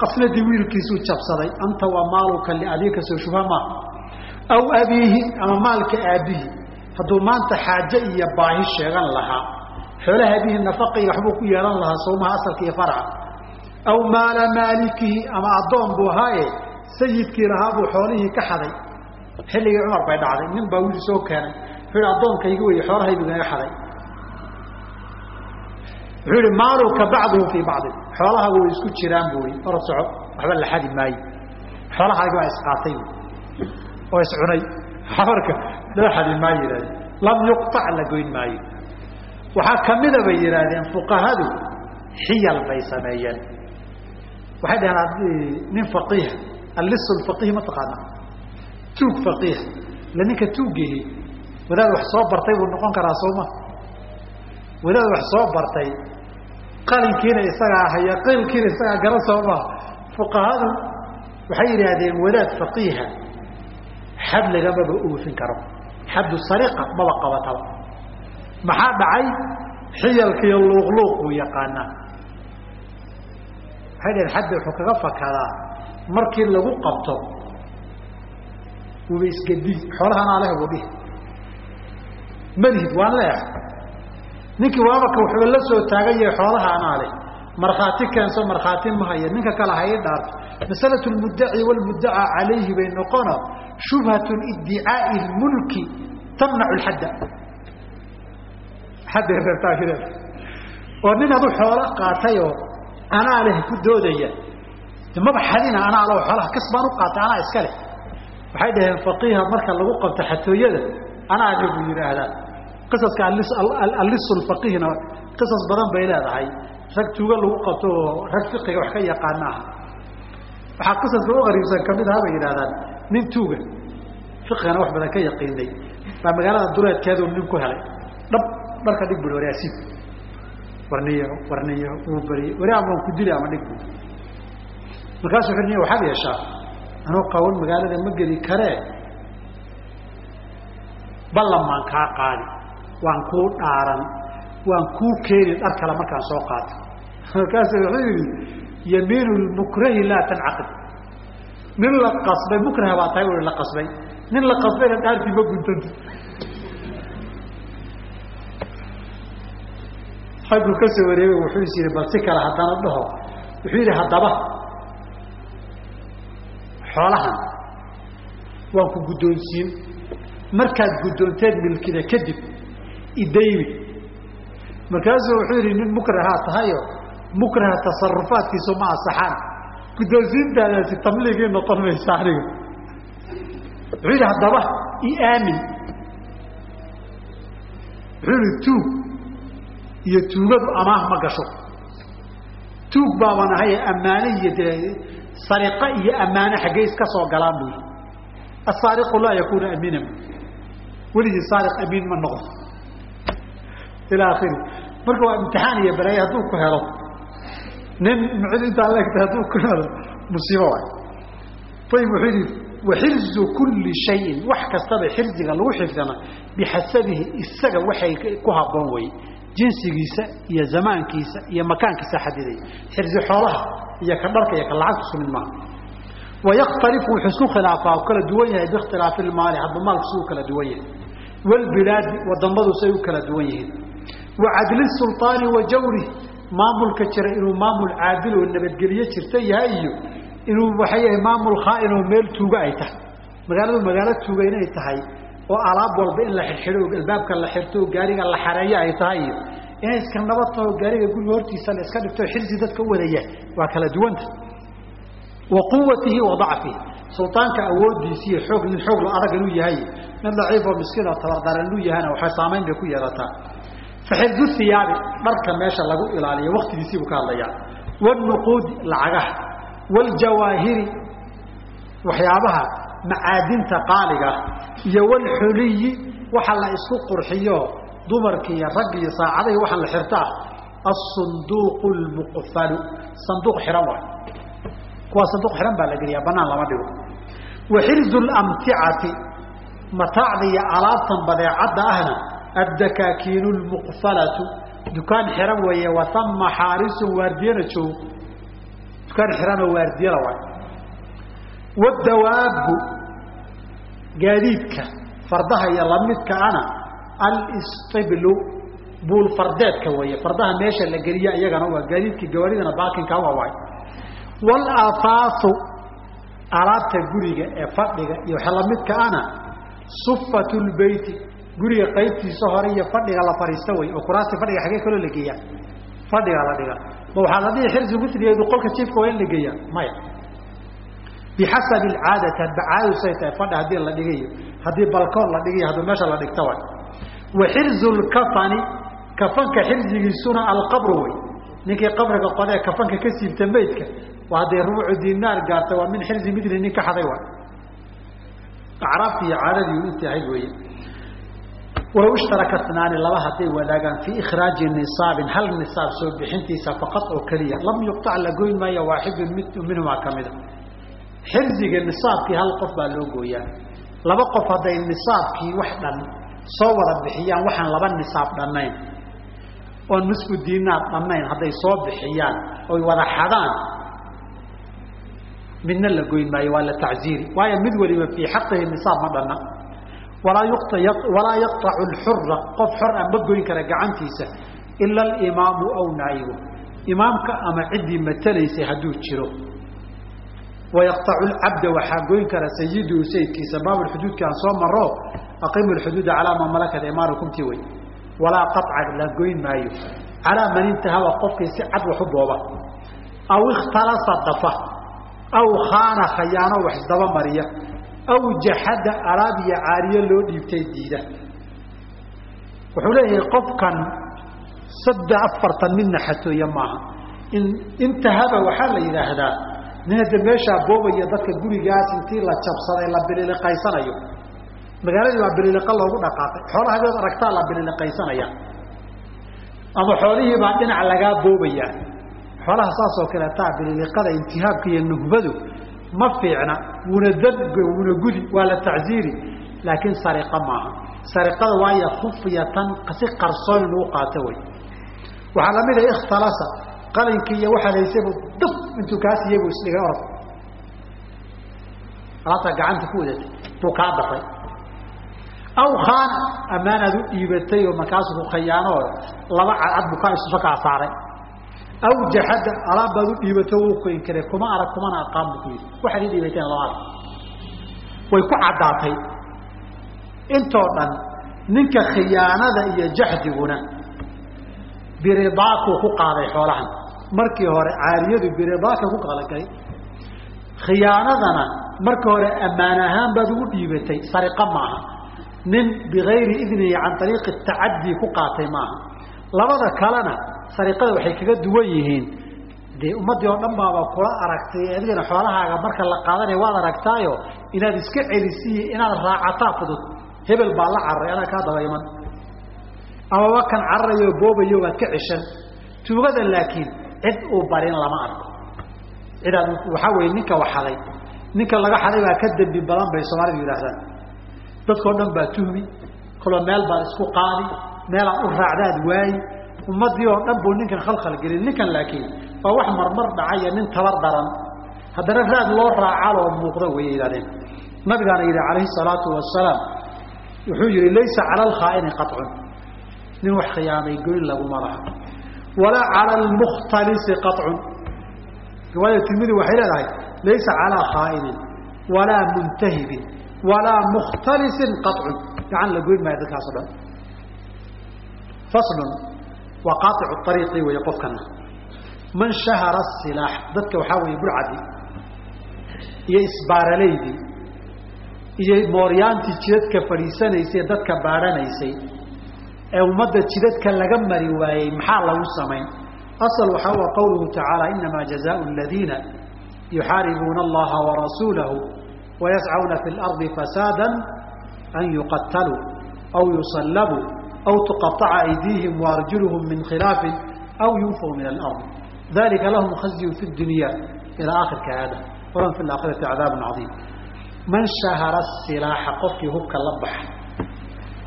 qasladii wiilkiisuu jabsaday anta waa maaluka liabiika soo shubha maaha aw abiihi ama maalka aabbihi hadduu maanta xaaje iyo baahi sheegan lahaa xoolaha abihi nafaqi waxbuu ku yeelan lahaa sawmaha asalka iyo farca aw maala maalikihi ama addoon buu ahaaye sayidkii lahaa buu xoolihii ka xaday. Xilligii cumar bay dhacday. Nin baa wiil soo keenay. Wuxuu yihi addoonkaygi wey xoolahaydu inaga xaday. Wuxuu yihi maaluka bacduhu fii bacdin. Xoolaha way isku jiraan buu i orod soco waxba la xadi maayo xoolahaagi baa isqaatay oo iscunay. Marka loo xadi maayo yihahdeen lam yuqtac la goyn maayo waxaa kamida bay yidhaahdeen fuqahadu xiyal bay sameeyeen. Waxay dhaheen nin faqiiha allisu lfaqiih ma taqaanaa tuug faqiiha ila ninka tuuggehi wadaad wax soo bartay buu noqon karaa sooma wadaad wax soo bartay qalinkiina isagaa haya qilkiina isagaa gara soomaa fuqahadu waxay yidhaahdeen wadaad faqiiha xad lagamaba oofin karo. Xaddu sariqa maba qabataba. Maxaa dhacay? Xiyalkiiyo luuqluuq buu yaqaanaa. Waxay dhaheen xadda wuxuu markii lagu qabto wuba isgedi xoolahan aleh buu dhihi malihid waan leehay ninkii waabaka wuxuuba la soo taagan yahay xoolaha anaa leh. Markhaati keenso markhaati ma haya ninka kale ha ii dhaarto masalatu lmuddaci walmuddacaa calayhi bay noqono. Shubhatu iddicaai lmulki tamnacu lxadda. Xadday reertaa oo nin adu xoolo qaatayoo anaa leh ku doodaya maba xadina anaa leh xoolaha kas baan u qaatay anaa iska leh. Waxay dhaheen faqiiha marka lagu qabto xatooyada anaa leh buu yidhaahdaa qisaska allisu lfaqiihna qisas badan bay leedahay. Rag tuuga lagu qabto oo rag fiqiga wax ka yaqaana ah waxaa qisaska u qariibsan ka mid aha bay yidhahdaan nin tuuga. Fiqigana wax badan ka yaqiinay. Baa magaalada duleedkeedu nin ku helay. Dhab dharka dhig bui wariasiib warniyo warniyo uu bariyey wari amaan ku dili ama dhig bu markaasu wuxu niy waxaad yeeshaa anuu qawan magaalada ma geli karee ballan baan kaa qaadi waan kuu dhaaran waan kuu keeni dhar kale markaan soo qaato. Markaasu wuxuu yihi yamiinu lmukrahi laa tancaqid nin la qasbay mukrah baa tahay ui la qasbay. Nin la qasbayna dhaartii ma guntanti xagguu ka soo wareegay wuxuu is yihi bal si kale haddana dhaho. Wuxuu yidhi haddaba xoolahan. Waan ku guddoonsiin. Markaad guddoonteed milkida kadib idaymi markaasuu wuxuu yidhi nin mukrahaa tahayo mukraha tasarufaadkiisu ma asaxaan. Guddoonsiintaadaasi tamliigii noqon maysa aniga. Wuxuu yidhi haddaba i aamin. Wuxuu yihi tuug iyo tuugadu amaah ma gasho. Tuug baaban ahaye ammaane iyo dee sariqa iyo ammaane xaggey iska soo galaan buu yii asaariqu laa yakuunu amiinan. Weligii saariq amiin ma noqdo ilaa akhiri marka waa imtixaan iyo balaaye hadduu ku helo nin mucid intaa leegtay hadduu ku helo musiibo waay. Ayib wuxuu yihi waxirzu kulli shayin. Wax kastaba xirziga lagu xifdana bixasabihi isaga waxay ku habboon weye jinsigiisa iyo zamaankiisa iyo makaankiisa xadidaya xirzi xoolaha iyo ka dharka iyo ka lacagta sumin maaha. Wayakhtalifu wuxuu isku khilaafaa u kala duwan yahay biikhtilaafi ilmaali hadba maalku si u kala duwan yahay. Walbilaadi wadamadu say u kala duwan yihiin. Wa cadli sulطaani wa jawrih maamulka jira inuu maamul caadil oo nabadgelye jirta yahay iyo inuu waxay yahay maamul khaain oo meel tuuga ay tahay. Magaaladu magaalo tuuga inay tahay oo alaab walba in la xidxido o albaabka la xirto gaariga la xareeyo ay tahay inay iska nabad taho gaariga guriga hortiisa la iska dhigto xirsi dadka u wadaya waa kala duwanta. Wa quwatihi wa dacfihi sultaanka awoodiisi iyo xoog nin xoog la adag inuu yahay nin daciif oo miskiin oo tabardaran inuu yahana waxay saamayn bay ku yeelataa faxirdu hiyaabi dharka meesha lagu ilaaliyo waktigiisii buu ka hadlayaa wاnuquudi lacagaha. Wاljawaahiri waxyaabaha macaadinta qaaliga iyo walxuliyi waxa la isku qurxiyo dumarki iyo ragg iyo saacadahi waxa la xirtaa asunduuq lmuqfalu sanduuq xihan waay. Kuwaa sanduuq xihan baa la geliyaa banaan lama dhigo. Wa xirzu lamticati mataacda iyo alaabtan badeecadda ahna addakaakiinu lmuqfalatu dukaan xihan weeye watama xaarisun waardiyana joog. Dukaan xihanoo waardiyala waay wadawaabu gaadiidka fardaha iyo lamidka ana alstiblu buul fardeedka weeye fardaha meesha la geliya iyagana waa gaadiidkii gawaaridana baakinka waa waay walaafaasu alaabta guriga ee fadhiga iyo waxa lamidka ana sufat lbeyti guriga qaybtiisa hore iyo fadhiga la fariista wey oo kuraasti fadhiga xagee kaloo la geeyaa fadhiga la dhiga ma waxaa la dhihi xirsi miligeedu qolka jiifka waa in la geeyaa maya bixasabi alcaadati hadba caadadu say tahay fadhi haddii la dhigayo haddii balkoon la dhigayo haddii meesha la dhigta way wa xirzu lkafani kafanka xirzigiisuna alqabru wey ninkii qabriga qodee kafanka ka siibta maydka waa hadday rubucu dinaar gaarta waa min xirzi midli nin ka xaday waay acraabti iyo caadadii intii ahayd weeye walow ishtaraka snaani laba hadday wadaagaan fii ikhraaji nisaabin hal nisaab soo bixintiisa faqad oo keliya lam yuqtac la goyn maayo waaxidun mid minhumaa kamida xirziga nisaabkii hal qof baa loo gooyaa. Laba qof hadday nisaabkii wax dhan soo wada bixiyaan waxaan laba nisaab dhannayn. Oon nisfu dinaar dhannayn hadday soo bixiyaan oy wada xadaan. Midna la goyn maayo waa la tacziiri waayo mid waliba fii xaqihi nisaab ma dhanna. Walaa yaqطacu lxura qof xor a ma goyn kara gacantiisa ila alimaamu aw naayibu imaamka ama ciddii matelaysay hadduu jiro wayaqطacu lcabda waxaa goyn kara sayiduhu sayidkiisa baabulxuduudki aan soo maro aqimu lxuduuda calaa maa malakat imaanukumti wey walaa qaطca la goyn maayo calaa man intahaba qofkii si cad wax u booba aw ikhtalasa dafa aw khaana khayaano wax isdaba mariya aw jaxada alaab iyo caariyo loo dhiibtay diida wuxuu leeyahay qofkan saddex afartan midna xatooye maaha in intahaba waxaa la yidhaahdaa nin hadda meeshaa boobaya dadka gurigaas intii la jabsaday la bililiqaysanayo. Magaaladii baa bililiqa loogu dhaqaaqay. Xoolaha aragtaa la bililiqaysanaya. Ama xoolihii baa dhinac lagaa boobayaa xoolaha saasoo kaleetaa bililiqada intihaabka iyo nuhbadu ma fiicna. Wuna dad wuna gudi waa la tacziiri laakiin sariqa maaha. Sariqada waayo khufyatan si qarsoon inuu qaato wey. Waxaa la mid a ikhtalasa. Qalinkii iyo waxaad haysabu dab intuu kaa siiyey buu isdhigay orod alaabtaa gacanta ku wadatay buu kaa dafay aw khaana ammaanaad u dhiibatay oo markaasu ku khayaanoo laba cadcad buu kaa isusa kaa saaray. Aw jaxada alaab baad u dhiibato wuu ku inkiray kuma arag kumana aqaan bu ku yidhi. Waxaad ii dhiibateen laba arag way ku caddaatay. Intoo dhan ninka khiyaanada iyo jaxdiguna biridaakuu ku qaaday xoolahan markii hore caariyadu biridaaka ku qalagalay khiyaanadana markii hore ammaan ahaan baad ugu dhiibatay sariqa maaha. Nin bigayri idnihi can ariiqi tacadii ku qaatay maaha. Labada kalena sariqada waxay kaga duwan yihiin. Dee ummaddii oo dhan baaba kula aragtay adigana xoolahaaga marka la qaadanaya waad aragtaayo inaad iska celisiiyo inaad raacataa fudud. Hebel baa la cararay adaa kaa daba iman. Amaba kan cararayo boobayo waad ka ceshan. Tuugada laakiin cid uu barin lama arko. Cidaad waxaa weye ninka waxaday ninka laga xaday baa ka dembi badan bay soomaalidu yidhaahdaan dadkao dhan baa tuhmi kolba meel baad isku qaadi meelaad u raacdaad waayi. Ummadii oo dhan buu ninkan khalkhal gelin ninkan laakiin waa wax marmar dhacaya nin tabar daran. Haddana raad loo raacaloo muuqda way yidhahdeen. Nabigaana yidhi calayhi salaatu wasalaam wuxuu yihi laysa cala alkhaaini qaطcun nin wax khiyaamay goyn laguma laha walaa cala almukhtalisi qaطcun riwaaya tirmidi waxay leedahay laysa calaa khaainin walaa muntahibin walaa mukhtalisin qaطcun gacan la goyn maayo dadkaas dhan. Faslun waa qaaicu ariiqii wey qofkana man shahara silaax dadka waxaa weeye burcadii iyo isbaaraleydii iyo mooryaantii jidadka fadhiisanaysay dadka baadhanaysay ee ummadda jidadka laga mari waayey maxaa lagu samayn? Asal waxaa u ah tacaala inamaa jazaau aladiina yuxaaribuuna allaha warasuulahu wayascauna fi lardi fasaadan an yuqataluu aw yusallabuu aw tuqaaca aydiihim waarjuluhum min khilaafin aw yunfaw min alard. Dalika lahum khazyun fi dunya ilaa akhirka haada walahum fi laakhirati cadaabun cadiim. Man shahara silaaxa qofkii hubka la baxa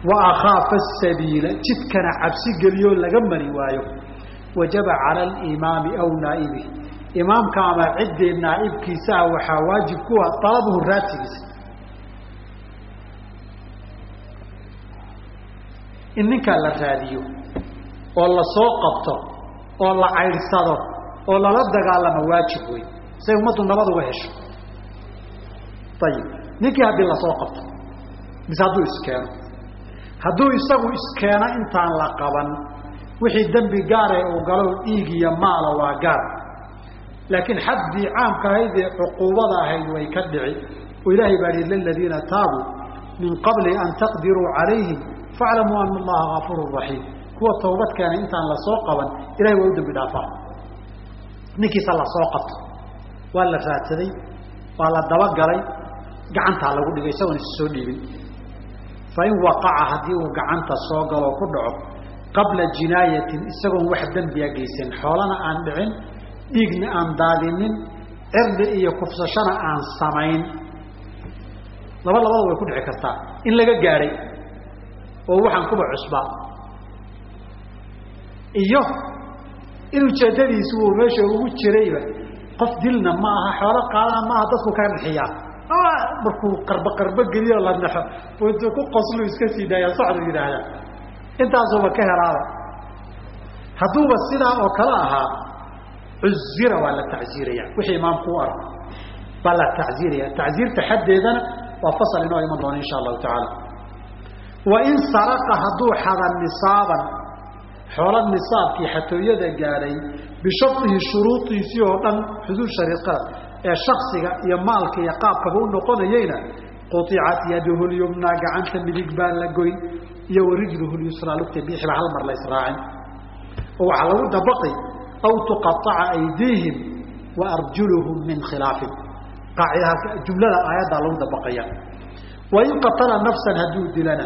wa akhaafa sabiila jidkana cabsi geliyoo laga mari waayo. Wajaba cala alimaami aw naa'ibihi imaamka ama ciddii naa'ibkiisaa waxaa waajib kuwa dalabuhu raadsigiisa in ninkaa la raadiyo oo la soo qabto oo la caydhsado oo lala dagaalamo waajib wey say ummaddu nabad uga hesho. Ayib ninkii haddii la soo qabto mise hadduu iskeeno hadduu isagu iskeeno intaan la qaban wixii dembi gaaree uu galo dhiig iyo maala waa gaar. Laakiin xaddii caamka ahayd cuquubada ahayd way ka dhici. Oo ilaahay baa hi liladiina taabuu min qabli an taqdiruu calayhim faaclamuu ana allaha gafuuru raxiim kuwa toobad keenay intaan la soo qaban ilahay waa u dembi dhaafaa. Ninkiisa la soo qabto waa la raadsaday waa la dabagalay gacantaa lagu dhigay isagoon is soo dhiibin fain waqaca haddii uu gacanta soo galoo ku dhaco qabla jinaayatin isagoon wax dembiya geysan xoolana aan dhicin dhiigna aan daadinin cirdi iyo kufsashana aan samayn. Laba labada way ku dhici kartaa. In laga gaadhay oo waxaan kuba cusbaa iyo in ujeedadiisu uu meesha ugu jirayba qof dilna ma aha xoolo qaadana maaha dadku kaga dhixiyaa markuu qarbo qarbo geliyo la naxo. Intuu ku qoslu iska sii daaya socdu yidhaahdaa intaasuba ka helaaba. Hadduuba sidaa oo kale ahaa cuzira waa la tacziiraya wixii imaamku u arko baa la tacziiraya tacziirta xaddeedana waa fasal inoo iman doona insha allahu tacaala. Wa in saraqa hadduu xada nisaaban xoolo nisaabkii xatooyada gaadhay bisharihi shuruudiisii oo dhan xuduud shariiqada ee shaksiga iyo maalka iyo qaabkaba u noqonayeyna quicat yaduhu lyumnaa gacanta midig baa la goyn iyo warijluhu lyusraa lugta biixiba hal mar la israacin oo waxaa lagu dabaqi aw tuqaaca aydiihim wa arjuluhum min khilaafin. Jumlada aayaddaa lagu dabaqaya. Wain qatala nafsan hadduu dilana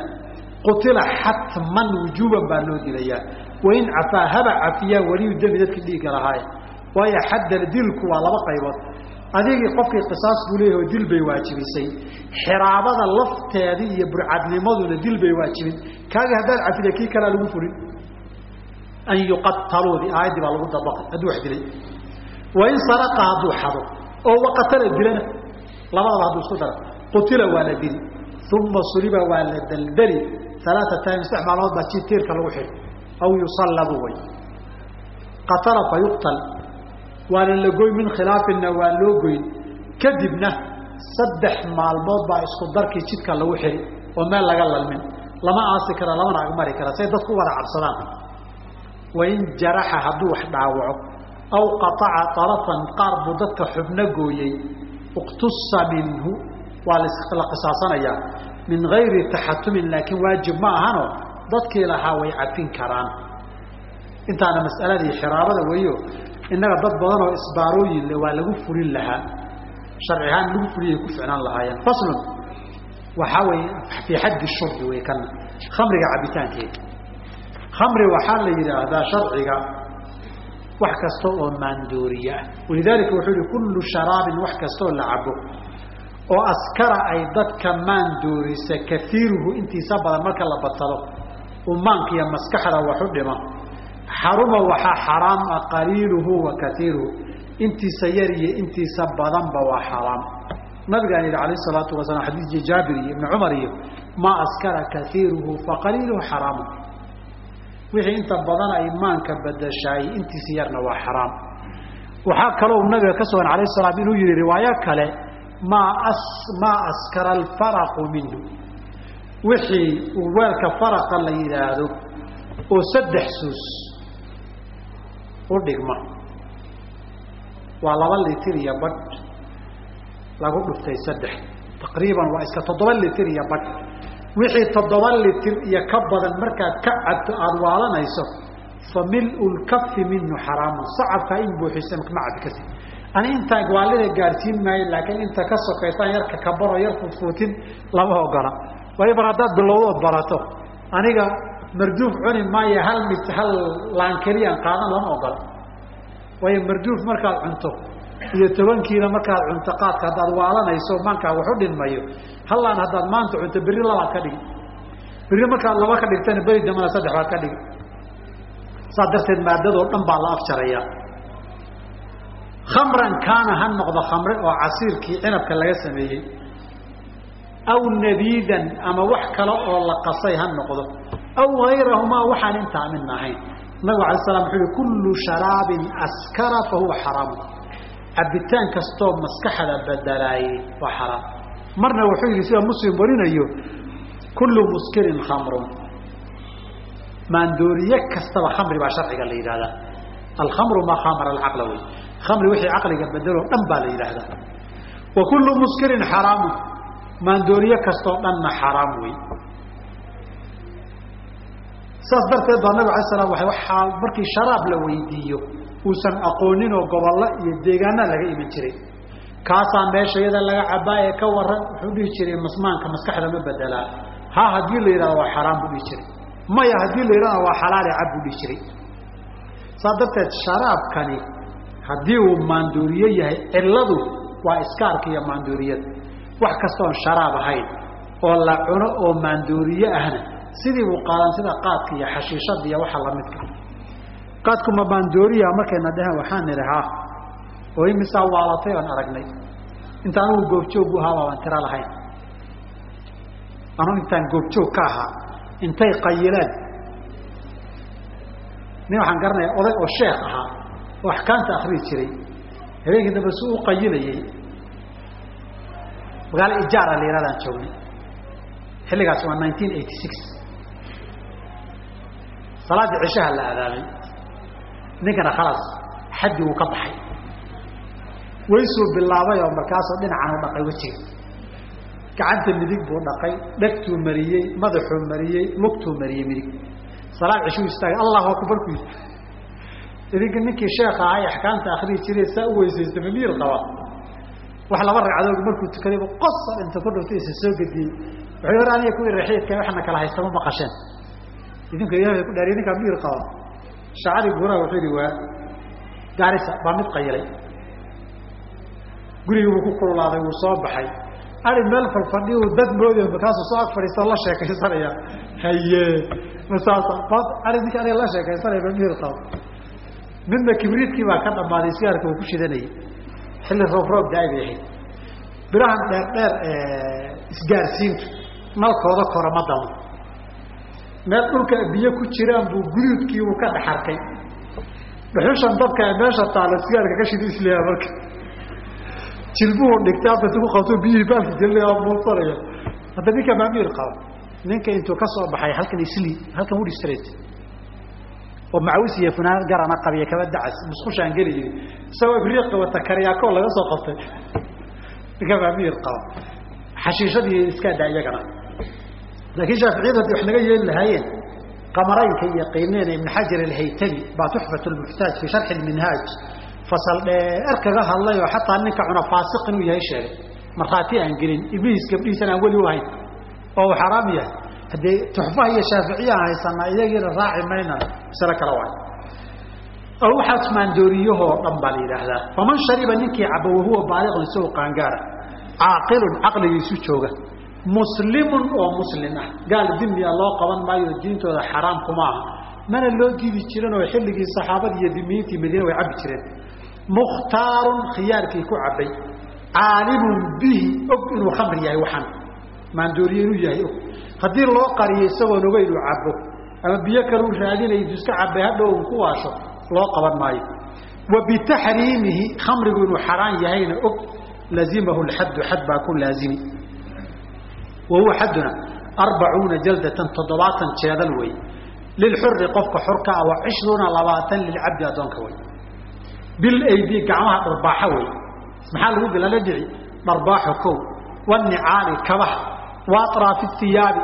qutila xatman wujuuban baa loo dilayaa wain cafaa haba cafiyaa weliyu demi dadkii dhiigga lahaaye waayo xaddana dilku waa laba qaybood adigii qofkii qisaas buu leeyahy oo dil bay waajibisay. Xiraabada lafteedii iyo burcadnimaduna dil bay waajibin kaagii haddaad cafida kii kalea lagu furin? An yuqataluudi aayaddii baa lagu dabaqay. Hadduu wax dilay. Wain saraqa hadduu xado oo waqatala dilana labadaba hadduu isku dara. Qutila waa la dili uma suliba waa la daldali. Alaaa taami saddex maalmood baa jitiirka lagu xidhi aw yusalladu way. Qatala fa yuqtal waana la goyn min khilaafinna waa loo goyn. Kadibna saddex maalmood baa isku darkii jidka lagu xidhi oo meel laga lalmin. Lama aasi kara lamana agmari kara say dadku u wada cabsadaan. Wain jaraxa hadduu wax dhaawaco aw qaaca arafan qaar buu dadka xubno gooyey. Iqtusa minhu waa la qisaasanayaa. Min gayri taxatumin laakiin waajib ma ahano dadkii lahaa way cafin karaan. Intaana mas'aladii xiraabada weeyo innaga dad badan oo isbaarooyin le waa lagu fulin lahaa. Sharci ahaan lagu fuliyay ku ficnaan lahaayeen. Faslun waxaa weeye fii xaddi shurbi wey kana khamriga cabitaankeeda khamri waxaa la yidhaahdaa sharciga wax kasta oo maandooriye ah walidaalika wuxuu yihi kullu sharaabin wax kastaoo la cabo oo askara ay dadka maandoorisa kaiiruhu intiisa badan marka la badsado umaanka iyo maskaxda waxu dhima xaruma waxaa xaraam ah qaliiluhu wa kaiiruhu intiisa yar iyo intiisa badanba waa xaraam. Nabigaan yihi alayh salaatu wasalaam xadiiskii jaabir iyo ibni cumar iyo maa askara kaiiruhu faqaliiluhu xaraamu wixii inta badan ay maanka badashaay intiisa yarna waa xaraam. Waxaa kaloo nabiga ka sugan alayh salaam inuu yihi riwaayo kale maa maa askara alfaraqu minhu. Wixii uu weelka faraqa la yidhaahdo oo saddex suus u dhigma waa laba litir iyo badh lagu dhuftay saddex taqriiban waa iska toddoba litir iyo badh wixii toddoba litir iyo ka badan markaad ka cabto aada waalanayso fa mil lkafi minhu xaraamun sacabkaa in buuxisa ma cabi karti ani intaan waalida gaadhsiin maayo laakiin inta ka sokaysaan yarka kabaro yar fuudfuutin lama ogola waayo mar haddaad bilowdo ood barato aniga marduuf cuni maayo hal mid hal laan keliyaan qaadan lama ogola. Waayo marduuf markaad cunto iyo tobankiina markaad cunto qaadka haddaad waalanayso maankaa waxu dhinmayo hallaan haddaad maanta cunto berri labaad ka dhigi berri markaad laba ka dhigtana beri dambana saddex baad ka dhigi saas darteed maadadoo dhan baa la afjarayaa khamran kaana ha noqdo khamre oo casiirkii cinabka laga sameeyey. Aw nabiidan ama wax kale oo la qasay ha noqdo aw hayrahumaa waxaan intaa midna ahayn nabigu alay slam wuxuu yihi kullu sharaabin askara fa huwa xaraamu cabitaan kastoo maskaxda bedelaayey waa xaraam marna wuxuu yihi sida muslim warinayo kullu muskirin khamrun maandooriye kastaba khamri baa sharciga la yidhahdaa alkhamru maa khamara alcaqla wey khamri wixii caqliga bedeloo dhan baa la yidhaahdaa wa kullu muskirin xaraamun maandooriye kastoo dhanna xaraam wey saas darteed baa nabig alay slam waay markii sharaab la weydiiyo uusan aqoonin oo gobollo iyo deegaanaa laga iman jiray. Kaasaa meesha iyada laga cabaaye ka waran wuxuu dhihi jiray masmaanka maskaxda ma bedelaa ha haddii la yidhahdo waa xaraam buu dhihi jiray. Maya haddii la yidhahdo waa xalaale cab buu dhihi jiray. Saas darteed sharaabkani haddii uu maandooriye yahay cilladu waa iskaarka iyo maandooriyada wax kastoon sharaab ahayn oo la cuno oo maandooriye ahna sidii buu qaadan sida qaadka iyo xashiishada iyo waxa lamidka qaadkuma maandooriya markayna dheheen waxaan nidhi oo imisaa waalatay oon aragnay. Inta anugu goobjoogu ahaa baabaan tiro lahayn. Anugu intaan goobjoog ka ahaa intay qayileen. Nin waxaan garanaya oday oo sheekh ahaa oo axkaamta akrii jiray. Habeenkii dambe si u qayilayey magaalo ijaara la yihadaan joognay. Xilligaas waa nineteen eighty six salaaddii cishaha la aadaamay ninkana khalaas xaddi wuu ka baxay. Waysuu bilaabay oo markaasoo dhinacan dhaqay wejiga gacanta midig buu dhaqay dhegtuu mariyey madaxuu mariyey lugtuu mariyey midig. Salaad cishuu istaagay allahu akbar ku yidhi. Idinka ninkii sheekha ahaa axkaamta akriyi jiray saa u weysaysta mamiir qaba. Wax laba ragcadood markuu tukadayba qosal inta ku dhuftay isa soo gediyey wuxuu hor kuwii raxiidka waxna kala haysta ma maqasheen idinku ilahay ku dhaariy ninkaa miir qaba. Shacari guraa wuxuu yihi waa gaarisa baa mid qayilay. Gurigii buu ku kululaaday wuu soo baxay. Ari meel falfadhiu dad mooday markaasuu soo ag fadhiistoo la sheekaysanaya. Haye masaasa ari ninka aniga la sheekaysanaya ba miir qaba. Midna kibriidkii baa ka dhammaaday sigaarka uu ku shidanayay. Xilli roob roob daay bay ahayd. Birahan dheer dheer isgaarsiintu nalkooda kora ma damo meel dhulka biyo ku jiraan buu guduudkii uu ka dhexarkay dhuxushan dabka meesha taala sigaarka ka shida isleeya marka. Jilbuhu dhigtay hadda si ku qabto biyihii baalka gelinaya muusanaya hadda ninka maamiir qaba ninka intuu ka soo baxay halkan isli halkan wood street. Oo macawis iyo funaanad garana qabiya kaba dacas musqushaan geli yiri isagoo ibriiqa wata karyaakoo laga soo qabtay. Ninka maamiir qaba xashiishadii iska daa iyagana laakiin shaaficiyadu haddii wax naga yeeli lahaayeen qamaraynka iyo qiimeen ibn xajar alhaytami baa tuxfat lmuxtaaj fi sharxi lminhaaj fasal dheer kaga hadlay oo xataa ninka cuna faasiq inuu yahay sheegay. Markhaati aan gelin ibliis gabdhihiisana aan weli u hayn oo uu xaraam yahay. Haddee tuxfaha iyo shaaficiyaha haysanaa iyagiina raaci maynan masale kale waay. Oo waxaas maandooriyahoo dhan baa la yidhaahdaa. Faman shariba ninkii caba wahuwa baaliqun isagoo qaangaara. Caaqilun caqligiisu jooga muslimun oo muslim ah gaal dimbiya loo qaban maayo diintooda xaraam kuma aha. Mana loo diidi jirin oo xilligii saxaabada iyo dimiyiintii madiina way cabbi jireen. Mukhtaarun khiyaarkii ku cabbay. Caalimun bihi og inuu khamri yahay waxaan. Maandooriye inuu yahay og. Haddii loo qariyo isagoon oga inuu cabbo ama biyo kaleu raadinay intuu iska cabbay hadhow un ku waasho loo qaban maayo. Wa bitaxriimihi khamrigu inuu xaraan yahayna og lazimahu lxaddu xad baa ku laazimi wa huwa xadduna arbacuuna jaldatan toddobaatan jeedal wey lilxuri qofka xorka ah wa cishruuna labaatan lilcabdi addoonka wey bilaydi gacmaha dharbaaxo wey maxaa lagu bilala dhici dharbaaxo kow wanicaali kabaha wa atraafi iyaabi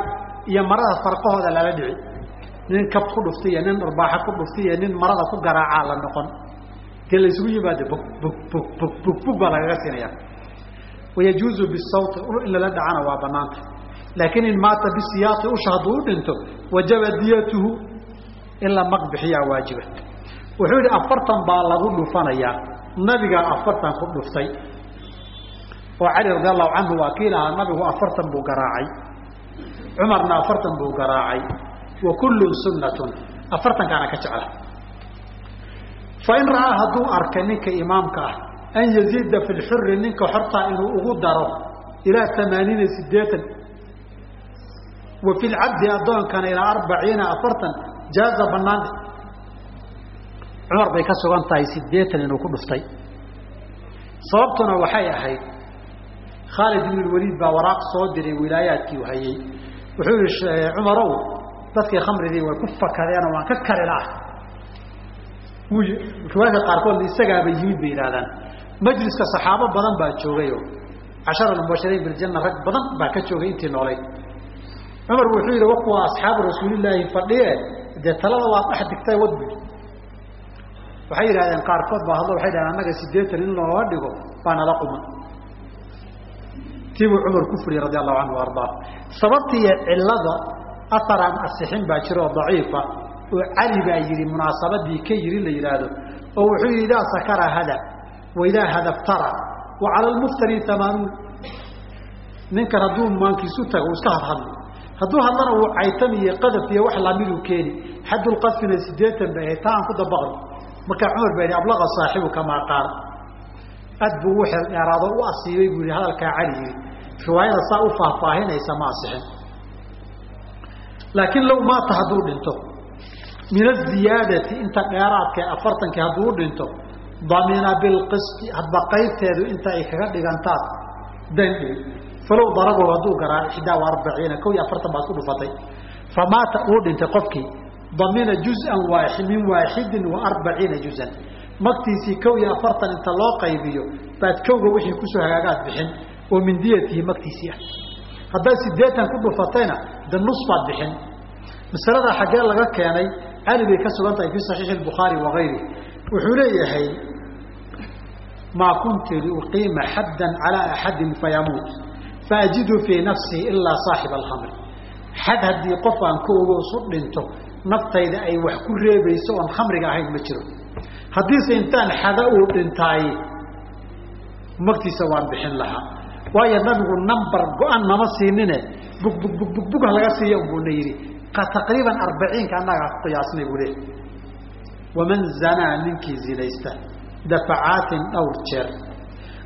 iyo marada farqahooda lala dhici nin kab ku dhuftay iyo nin dharbaaxo ku dhuftay iyo nin marada ku garaacaa la noqon ke la isugu yimaado bug bug baa lagaga siinaya wayajuuzu bisawti in lala dhacana waa banaanta laakiin in bisiyaaqi usha u dhinto wajaba diyatuhu in la maq waajiba wuxuu yidhi afartan baa lagu dhufanayaa nabigaa afartan ku dhuftay oo cali radi allahu canhu waa kii lahaa nabigu afartan buu garaacay cumarna afartan buu garaacay wa kullun sunnatun afartankaana ka jecla fain ra'aa hadduu arkay ninka imaamka ah an yaziida fi lxuri ninka xortaa inuu ugu daro ilaa amaaniina sideetan wa fi lcabdi addoonkana ilaa arbaciina afartan jaaza banaande cumar bay ka sugan tahay sideetan inuu ku dhuftay. Sababtuna waxay ahayd khaalid ibn lwaliid baa waraaq soo diray wilaayaadkii u hayey wuxuu yihi cumarow dadkii khamridii way ku fakadeen waan ka kari laah riwaayadka qaarkoodna isagaaba yimid bay yidhahdaan majliska saxaabo badan baa joogayo cashara mubashiriin rag badan baa ka joogay intii noolayd cumar wuxuu yidhi wakuwa asxaabu rasuulilaahi fadhiye. Dee talada waad dhex digtay wadbi waxay yidhahdeen qaarkood baa hadlo waxay dhahdeen annaga sideetan in looga dhigo baa nala quman. Tiibuu cumar ku furiyey radi allahu canhu ardaa. Sababtii iyo cillada aan asixin baa jira oo daciifa oo cali baa yidhi munaasabadii ka yidhi la yidhaahdo oo wuxuu yidhi idaa sakara hada wa idaa hadaftara wa cala lmuftari amaanuun ninkan hadduu maankiisu tago uu iska hadhadli hadduu hadlana uu caytan iyo qadaf iyo wax lamiduu keeni xaddulqadfina sideetan bay ahayd taa aan ku dabaqno markaa cumar baa yidhi ablaqa saaxibu kamaa qaala aad buu u xeel dheeraado u asiibay buu yihi hadalkaa cali yidhi. Riwaayada saa u faahfaahinaysa ma asixin. Laakiin low maata hadduu dhinto min aziyaadati inta dheeraadkae afartankii hadduu u dhinto damina bilqisti hadba qaybteedu inta ay kaga dhigantaad dandhi falow darabahu hadduu garaa ixdaa wa arbaciina kow iyo afartan baad ku dhufatay. Famaata uu dhintay qofkii damina juzan waa min waaxidin wa arbaciina juzan. Magtiisii kow iyo afartan inta loo qaybiyo baad kowga wixii ku soo hagaagaad bixin oo min diyatihi magtiisii ah. Haddaad sideetan ku dhufatayna de nus baad bixin. Masalada xaggee laga keenay cali bay ka sugan tahay fii saxiixi bukhaari wagayri wuxuu leeyahay maa kuntu liuqiima xaddan calaa axadin fayamuut faajidu fii nafsii ilaa saaxiba alkhamri xad haddii qof aan ka ogo dhinto naftayda ay wax ku reebayso oon khamriga ahayn ma jiro. Haddiise intaan xada uu dhintaay magtiisa waan bixin lahaa. Waayo nabigu number go-an nama siinine bug bug bug bug bug halaga siiya buuna yidhi. Taqriiban arbaciinka annagaa ku qiyaasnay buu leey waman zanaa ninkii zinaysta dafacaatin dhowr jeer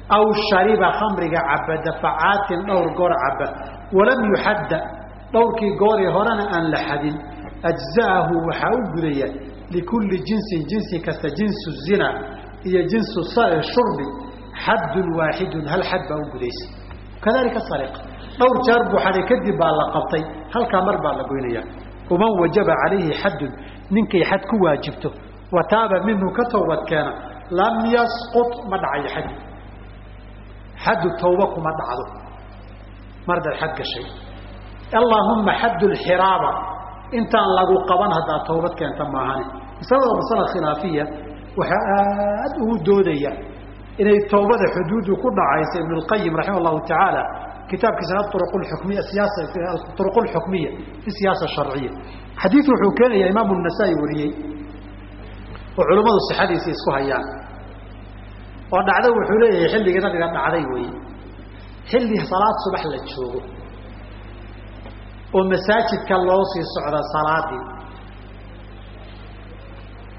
aw shariba khamriga caba dafacaatin dhowr goor caba walam yuxadda dhowrkii gooree horena aan la xadin ajza'ahu waxaa u gudaya likulli jinsin jinsi kasta jinsu zina iyo jinsu shurbi xaddun waaxidun hal xad baa u gudaysa kadalika sariqa dhowr jeer buu kadib baa la qabtay halkaa mar baa la goynaya waman wajaba calayhi xaddun ninkay xad ku waajibto wa taaba minhu ka toobad keena lam yasqut ma dhacayo xaddi xaddu tawba kuma dhacdo. Mardaad xad gashay. Allaahumma xaddu lxiraaba intaan lagu qaban haddaad tawbad keenta maahane masalada masala khilaafiya waxaa aada ugu doodaya inay tawbada xuduudu ku dhacaysa ibn اlqayim raximah llahu tacaala kitaabkiisa aruq ukmiya siyaasa turuq lxukmiya fi siyaasa sharciya. Xadiid wuxuu keenaya imaamu nasaa-i wariyey. Oo culummadu sixadiisa isku hayaan oo dhacdo wuxuu leeyahay xilligii nabiga dhacday wey xilli salaad subax la joogo oo masaajidka loo sii socda salaadii.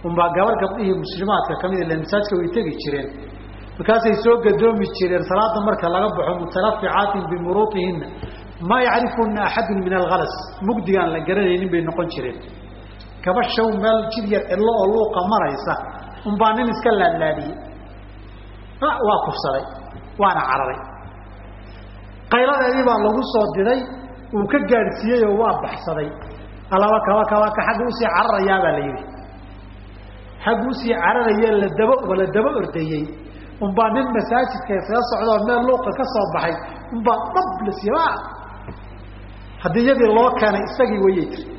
Unbaa gabar gabdhihii muslimaadka ka mid ile masaajidka way tegi jireen. Markaasay soo gadoomi jireen salaada marka laga baxo mutalaficaatin bimuruuihina maa yacrifuna axadun min alhalas mugdigaan la garanaynin bay noqon jireen. Kaba shaw meel jid yar cidlo oo luuqa maraysa. Unbaa nin iska laadlaadiyey waa kufsaday waana cararay. Qayladeedii baa lagu soo diray uu ka gaadhsiiyey oo waa baxsaday. Alaba kaba kaba ka xagga u sii cararayaabaa la yidhi. Xagga u sii cararaye la daba la daba ordayey unbaa nin masaajidka iskaga socdoo meel luuqa ka soo baxay unbaa dhab la siiy haddii iyadii loo keenay isagii wayay tiri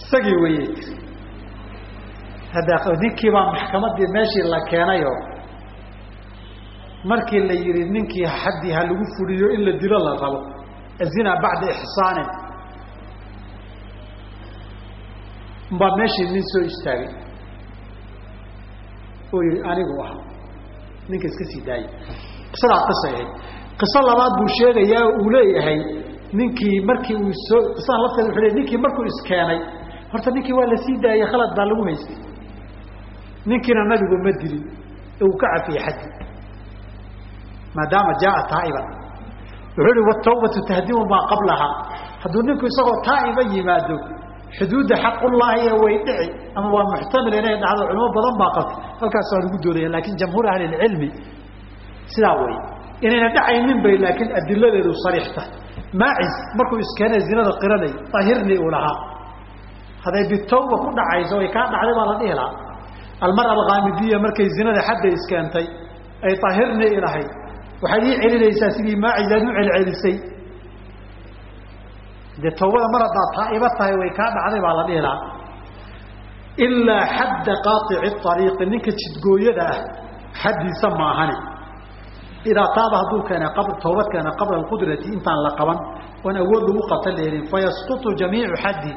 isagii wayay tiri ninkiibaa maxkamadii meeshii la keenayo. Markii la yihi ninkii xaddii ha lagu fuliyo in la dilo la rabo. Azina bacda ixsaanin baa meeshii nin soo istaagay. Oo yihi anigu ah ninka iska sii daayay qisadaa qisay ahayd. Qiso labaad buu sheegayaa uu leeyahay ninkii markii uu soo qisadan lafteeda wuxuu leey ninkii markuu iskeenay horta ninkii waa la sii daayay khalad baa lagu haystay ninkiina nabigu ma dilin ee uu ka cafiyey xaddi. Maadaama jaaa taa'iban wuxuu ihi watawbatu tahdimu maa qablahaa. Hadduu ninku isagoo taa'iba yimaado xuduudda xaqullaahi way dhici ama waa muxtamil inay dhacdo culimo badan baa qabta halkaas waa lagu doodaya laakiin jamhuur ahlilcilmi sidaa wey inayna dhacaynin bay laakiin adiladeedu sariixta. Maacis markuu iskeenay zinada qiranay ahirni uu lahaa. Hadday bitawba ku dhacayso ay kaa dhacday baa la dhihi lahaa almara alkhaamidiya markay zinada xadda iskeentay ay ahirni ilahayd waxaad ii celinaysaa sidii maacis aad u celcelisay. Dee tawbada mar haddaad taaiba tahay way kaa dhacday baa la dhihi lahaa. Ilaa xadda qaaici ariiqi ninka jidgooyada ah xaddiisa maahani idaa taaba hadduu keena tawbad keena qabla alqudrati intaan la qaban oon awood lagu qabta leelin fayasqutu jamiicu xaddi.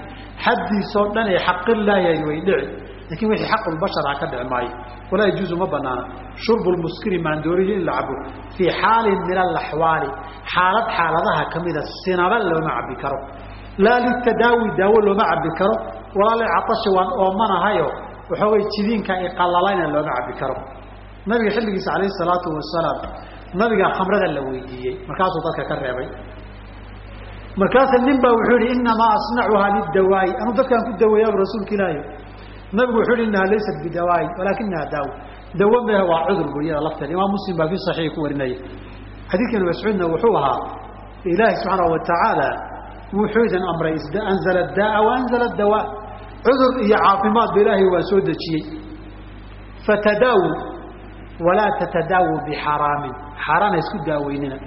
Xaddiisoo dhan ee xaqillaahi way dhici laakiin wixii xaqulbashara ka dhici maayo. Walaa yajuuzu ma banaana shurbu lmuskiri maandooriyo in la cabo fii xaalin min alaxwaali xaalad xaaladaha kamida sinaba looma cabi karo. Laa litadaawi daawo looma cabi karo. Walaa licatashi waan oomanahayo. Waxoogay jidiinka iqalalayna looma cabi karo. Nabiga xilligiisa alayhi salaatu wasalaam nabiga khamrada la weydiiyey. Markaasuu dadka ka reebay. Markaasa nin baa wuxuu yihi inamaa asnacuhaa lidawaayi anuu dadkaan ku daweeya rasuulka ilaahi nabigu wuxuu hi inahaa laysat bidawaayi walaakinaha daawo. Dawo mehe waa cudur buryada lafteeda imaam muslim baa fi saxiixi ku warinaya xadiidkan mascuudna wuxuu ahaa ilaahi subxaanahu watacaala wuxuu idin amray anzala daa wa anzala cudur iyo caafimaad ba ilaahay waa soo dejiyey. Fatadaawu walaa tatadaawu bixaraamin. Xaaraana isku daaweynina.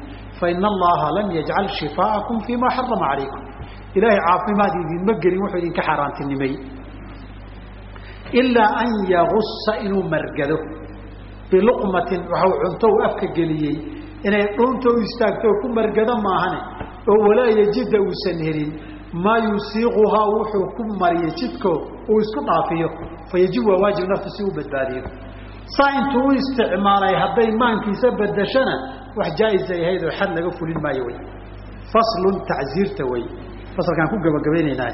Faina allaha lam yajcal shifaaءakum fima xarama calaykum. Ilaahay caafimaad idinma gelin wuxuu idinka xaaraantinimeeyey ilaa an yagusa inuu margado biluqmatin waxau cunto u afka geliyey inay dhuunta u istaagto ku margado maahane oo walaa yajida uusan helin maa yusiiquhaa wuxuu ku mariyo jidko uu isku dhaafiyo fayajib waa waajib naftu si u badbaadiyo saa intuu u isticmaalay hadday maankiisa bedashana wax jaa-isay ahayd oo xad laga fulin maayo wey faslun tacziirta wey fasalkaan ku gabagabaynaynaa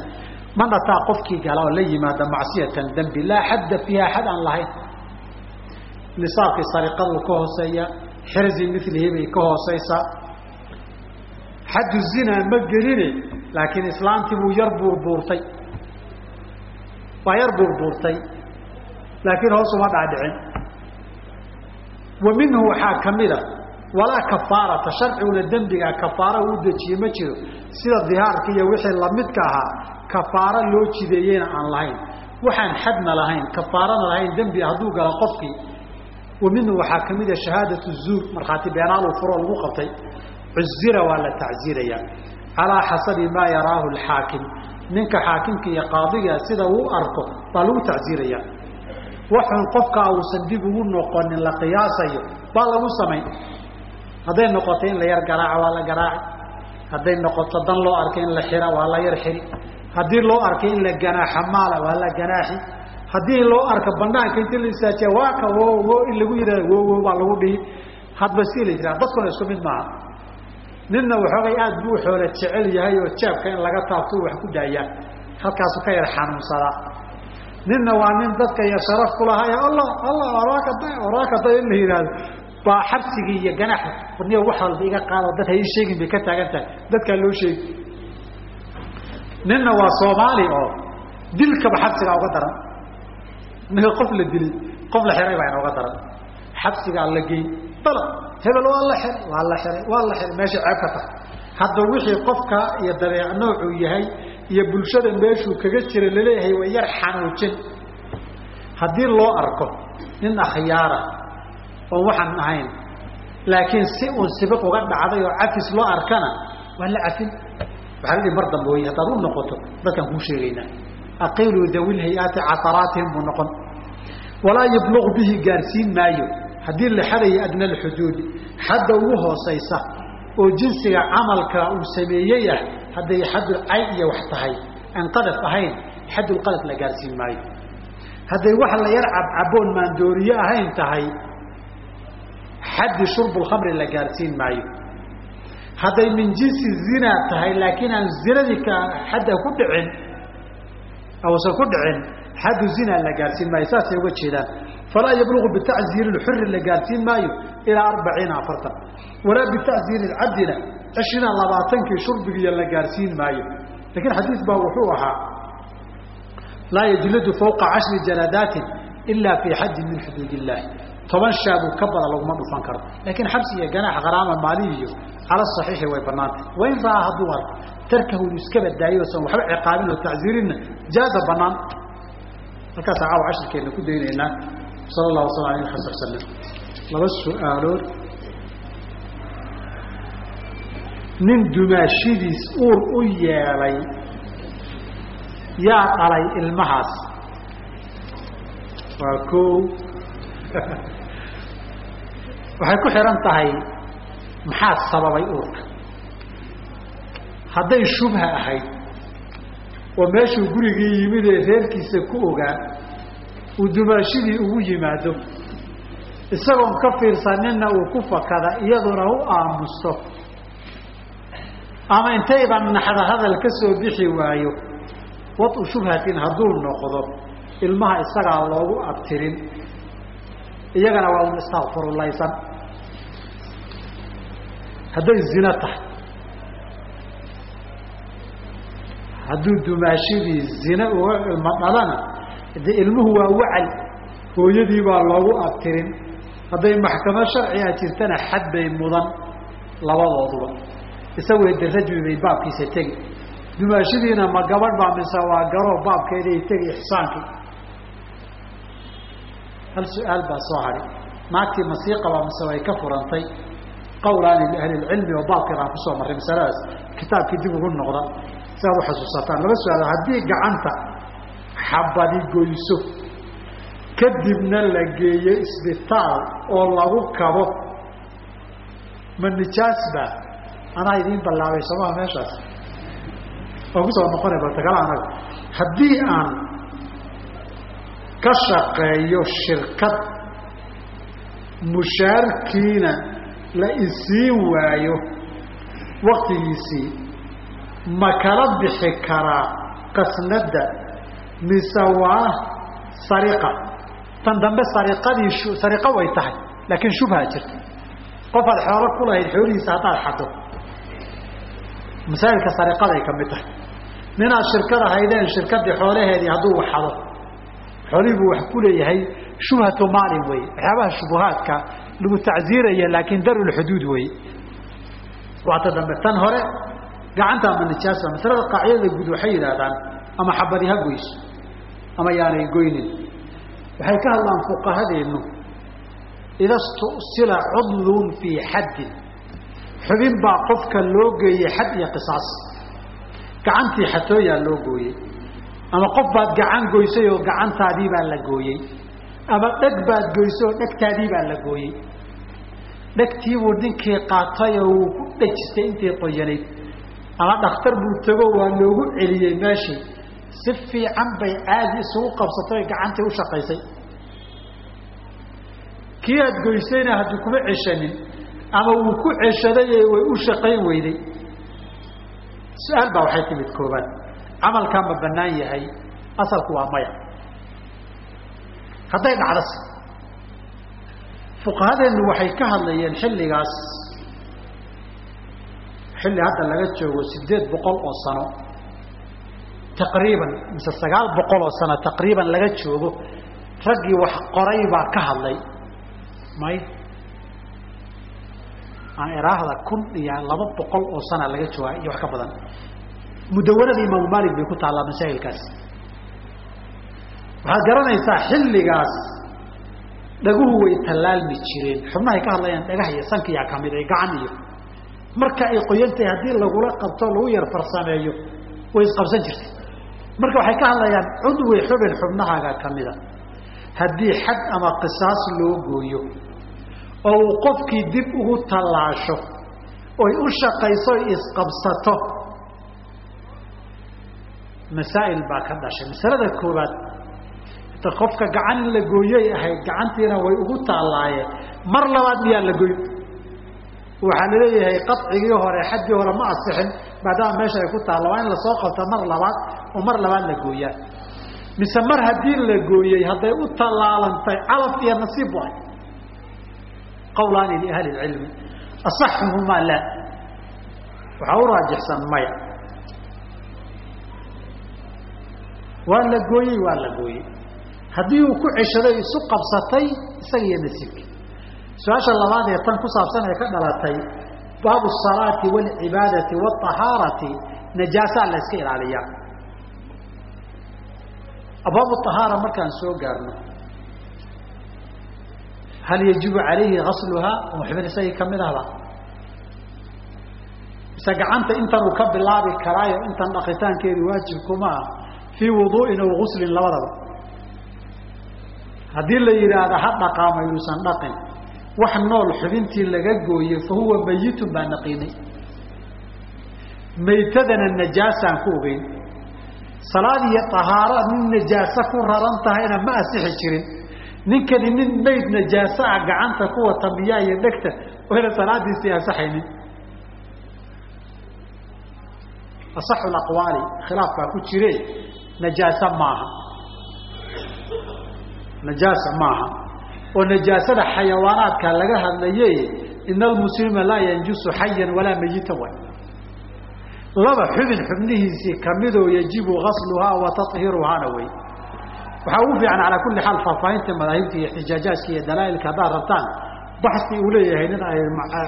ma dhataa qofkii gala oo la yimaada macsiyatan dembi laa xadda fiiha xad aan lahayn. Nisaabkii sariqaduu ka hooseeya xirzi milihi bay ka hooseysaa xaddu zinaa ma geline laakiin islaantii buu yar buurbuurtay waa yar buurbuurtay laakiin hoos uma dhaadhicin. Wa minhu waxaa kamida walaa kafaarata sharciguna dembiga kafaara uu dejiye ma jiro. Sida dihaarka iyo wixii lamidka ahaa kafaaro loo jideeyeyna aan lahayn. Waxaan xadna lahayn kafaarana lahayn dembi hadduu galo qofkii. Minhu waxaa kamida shahaadatu zuur markhaati beenaaluu furoo lagu qabtay. Cuzira waa la tacziiraya calaa xasabi maa yaraahu alxaakim. Ninka xaakimka iyo qaadiga sida uu arko baa lagu tacziiraya waxun qofkaa uusan dib ugu noqonin la qiyaasayo baa lagu samayn hadday noqoto in la yar garaaco waa la garaaci hadday noqoto dan loo arkay in la xira waa la yar xiri haddii loo arkay in la ganaaxa maala waa la ganaaxi. Haddii loo arko banaanka inti la istaajiya waa ka wo in lagu yidhahdo wo wo baa lagu dhihi. Hadba si la yidhaha dadkuna isku mid maaha. Ninna waxoogay aad buu xoole jecel yahay oo jeebka in laga taabto wax ku daayaa. Halkaasu ka yar xanuunsadaa ninna waa nin dadka iyo sharaf kulahay allah allah oraakada oraakada in la yidhaahdo baa xabsigii iyo ganaaxa warniya wax walba iga qaado dad hay sheegin bay ka taagan tahay. Dadkaa loo sheegi ninna waa soomaali oo dilkaba xabsigaa uga daran. Ninka qof la dilay qof la xiray baa inooga daran. Xabsigaa la gey dala hebel waa la xiray waa la xiray waa la xiray meesha ceeb ka tahay. Hadda wixii qofka iyo dabeec noocuu yahay iyo bulshada meeshuu kaga jira la leeyahay way yar xanuujin haddii loo arko nin akhyaara oon waxaan ahayn laakiin si uun sibiq uga dhacday oo cafis loo arkana waa la cafin waxaa la mar dambe wey haddaad u noqoto dadkaan kuu sheegaynaa aqiiluu dawil hay'aati casaraatihim buu noqon. Walaa yabluq bihi gaarsiin maayo. Haddii la xadayo adna alxuduudi xadda ugu hoosaysa oo jinsiga camalka uu sameeyey ah hadday xaddul cay iyo wax tahay aan qadaf ahayn xaddulqadaf la gaarsiin maayo. Hadday wax la yar cabcaboon maandooriye ahayn tahay xaddi shurbulkhamri la gaarsiin maayo hadday min jinsi zina tahay laakiin aan zinadii xadda ku dhicin ausan ku dhicin xaddu zina la gaarsiin maayo saasay uga jeedaan. Falaa yablugu bitacziiri lxuri la gaarsiin maayo ilaa arbaciina afartan walaa bitacziiri cabdina cishriina labaatankii shurbigiiyo la gaarsiin maayo. Lakiin xadiis baa wuxuu ahaa laa yajlidu fawqa cashri jaladaatin ilaa fii xaddin min xuduud illaahi toban shaabuu ka badan laguma dhufan karo. Laakiin xabsi iyo ganaax qaraama maali iyo cala saxiixi way banaantay wain raa hadduu arko tarkahu inu iska badaayo osan waxba ciqaabin oo tacziirinna jaaza banaan halkaasaa caawa cashirkeena ku daynaynaa sala allahu wasala alayh xasan salam laba su'aalood. Nin dumaashidiis uur u yeelay yaa dhalay ilmahaas. Waa ko [LAUGHS] waxay ku xihan tahay maxaa sababay uurka. Hadday shubha ahayd oo meeshuu gurigii yimid ee reerkiisa ku ogaa uu dumaashidii ugu yimaado isagoon ka fiirsaninna uu ku fakada iyaduna u aamusto ama intayba naxda hadal ka soo bixi waayo wadu shubhatin hadduu noqdo ilmaha isagaa loogu abtirin iyagana waa un istakfirulaysan hadday zino tahay hadduu dumaashidii zina uga ilmo dhalana de ilmuhu waa wacal hooyadii baa loogu abtirin. Hadday maxkamo sharciga jirtana xad bay mudan labadooduba. Isagoo de rajmi bay baabkiisa tegi. Dumaashidiina ma gabadh baa mise waa garoo baabkeeday tegi ixsaankii hal su'aal baa soo hadhi. Naagtii masiiqaba mise way ka furantay. Qawlaani liahlilcilmi oo baabkeed aan ku soo marray masaladaas kitaabkii dib ugu noqda si aad uxasuusataan laba su'aal haddii gacanta xabadi goyso kadibna la geeyo isbitaal oo lagu kabo ma nijaasba anaa idiin ballaabay somaha meeshaas. Waan ku soo noqonay baltagala anaga. Haddii aan ka shaqeeyo shirkad mushaarkiina la isiin waayo waktigiisii ma kala bixi karaa qasnadda mise waa sariqa tan dambe sariqadii sariqo way tahay laakiin shubha jirta qofaad xoolo ku lahayd xoolihiisa haddaad xado masaa'ilka sariqaday ka mid tahay. Ninaad shirkada haydeen shirkadii xoolaheedii hadduu xado xoolihii buu wax ku leeyahay shubhatu maalin wey waxyaabaha shubuhaadka lagu tacziiraya laakiin darulxuduud wey waata dambe tan hore gacanta ama nijaasa masalada qaacidada guud waxay yidhaahdaan ama xabadi ha goyso ama yaanay goynin. Waxay ka hadlaan fuqahadeenu ida stusila cudlun fii xaddin. Xubin baa qofka loo geeyey xad iyo qisaas. Gacantii xatooyaa loo gooyey ama qof baad gacan goysay oo gacantaadii baa la gooyey. Ama dheg baad goysay oo dhegtaadii baa la gooyey. Dhegtiibuu ninkii qaatay oo uu ku dhejistay intii qoyanayd ama dhakhtar buu tago waa loogu celiyey meeshii. Si fiican bay caadi isugu qabsatay gacantii u shaqaysay. Kii aad goysayna haddii kuma ceshanin ama wuu ku ceshaday way u shaqayn weyday. Su'aal baa waxay timid koobaad camalkaa ma banaan yahay asalku waa maya. Hadday dhacdase fuqahadeennu waxay ka hadlayeen xilligaas. Xilli hadda laga joogo sideed boqol oo sano taqriiban mise sagaal boqol oo sano taqriiban laga joogo raggii wax qoray baa ka hadlay. May? Aan iraahda kun iyo laba boqol oo sana laga jooga iyo wax ka badan mudawanada imaamu malik bay ku taallaa masaa'ilkaas. Waxaad garanaysaa xilligaas dhaguhu way tallaalmi jireen. Xubnahay ka hadlayaan dhagaha iyo sankiyaa ka mid ay gacan iyo marka ay qoyantahay haddii lagula qabto lagu yar farsameeyo way isqabsan jirtay. Marka waxay ka hadlayaan cudwi xubin xubnahaaga kamida haddii xad ama qisaas loo gooyo oo uu qofkii dib ugu tallaasho oy u shaqayso isqabsato masaa'il baa ka dhashay. Masalada koowaad ta qofka gacan la gooyoy ahayd gacantiina way ugu taallaaye mar labaad miyaa la goyn waxaa la leeyahay qacigii hore xaggii hore ma asixin maadaama meesha ay ku taalla waa in la soo qabta mar labaad oo mar labaad la gooyaa. Mise mar haddii la gooyey hadday u tallaalantay calaf iyo nasiib waay qawlaani liahli lcilmi asaxuhumaa la waxaa u raajixsan maya waa la gooyey waa la gooyey. Haddii uu ku ceshaday isu qabsatay isaga iyo nasiibkii. Su'aasha labaad ee tan ku saabsan ee ka dhalatay baabu salaati waalcibaadati wاطahaarati najaasaa la iska ilaaliyaa. Abwaabu ahaara markaan soo gaarno hal yajibu calayhi gasluhaa oo xubin isagii ka mid ahba. Mise gacanta intan uu ka bilaabi karaayo intan dhaqitaankeedu waajibkuma ah fii wuduu'in aw guslin labadaba. Haddii la yidhaahda ha dhaqaama yuusan dhaqin wax nool xubintii laga gooye fa huwa mayitun baa naqiinay. Maytadana najaasaan ku ogeyn. Salaad iyo tahaaro nin najaaso ku raran tahayna ma asixi jirin. Ninkani nin mayd najaaso ah gacanta ku wata miyaa iyo dhegta wayna salaadiisii ansaxaynin. Asaxu khilaaf baa ku jire najaasa maaha najaasa maaha oo najaasada xayawaanaadka laga hadlaye ina almuslima laa yanjusu xayan walaa mayitan way laba xubin xubnihiisii kamidoo yajibu gasluhaa wa tahiruhaana wey waxaa ugu fiican calaa kulli xaal faahfaahinta madaahibta iyo xijaajaadka iyo dalaailka haddaad rabtaan baxi uu leeyahay nin ay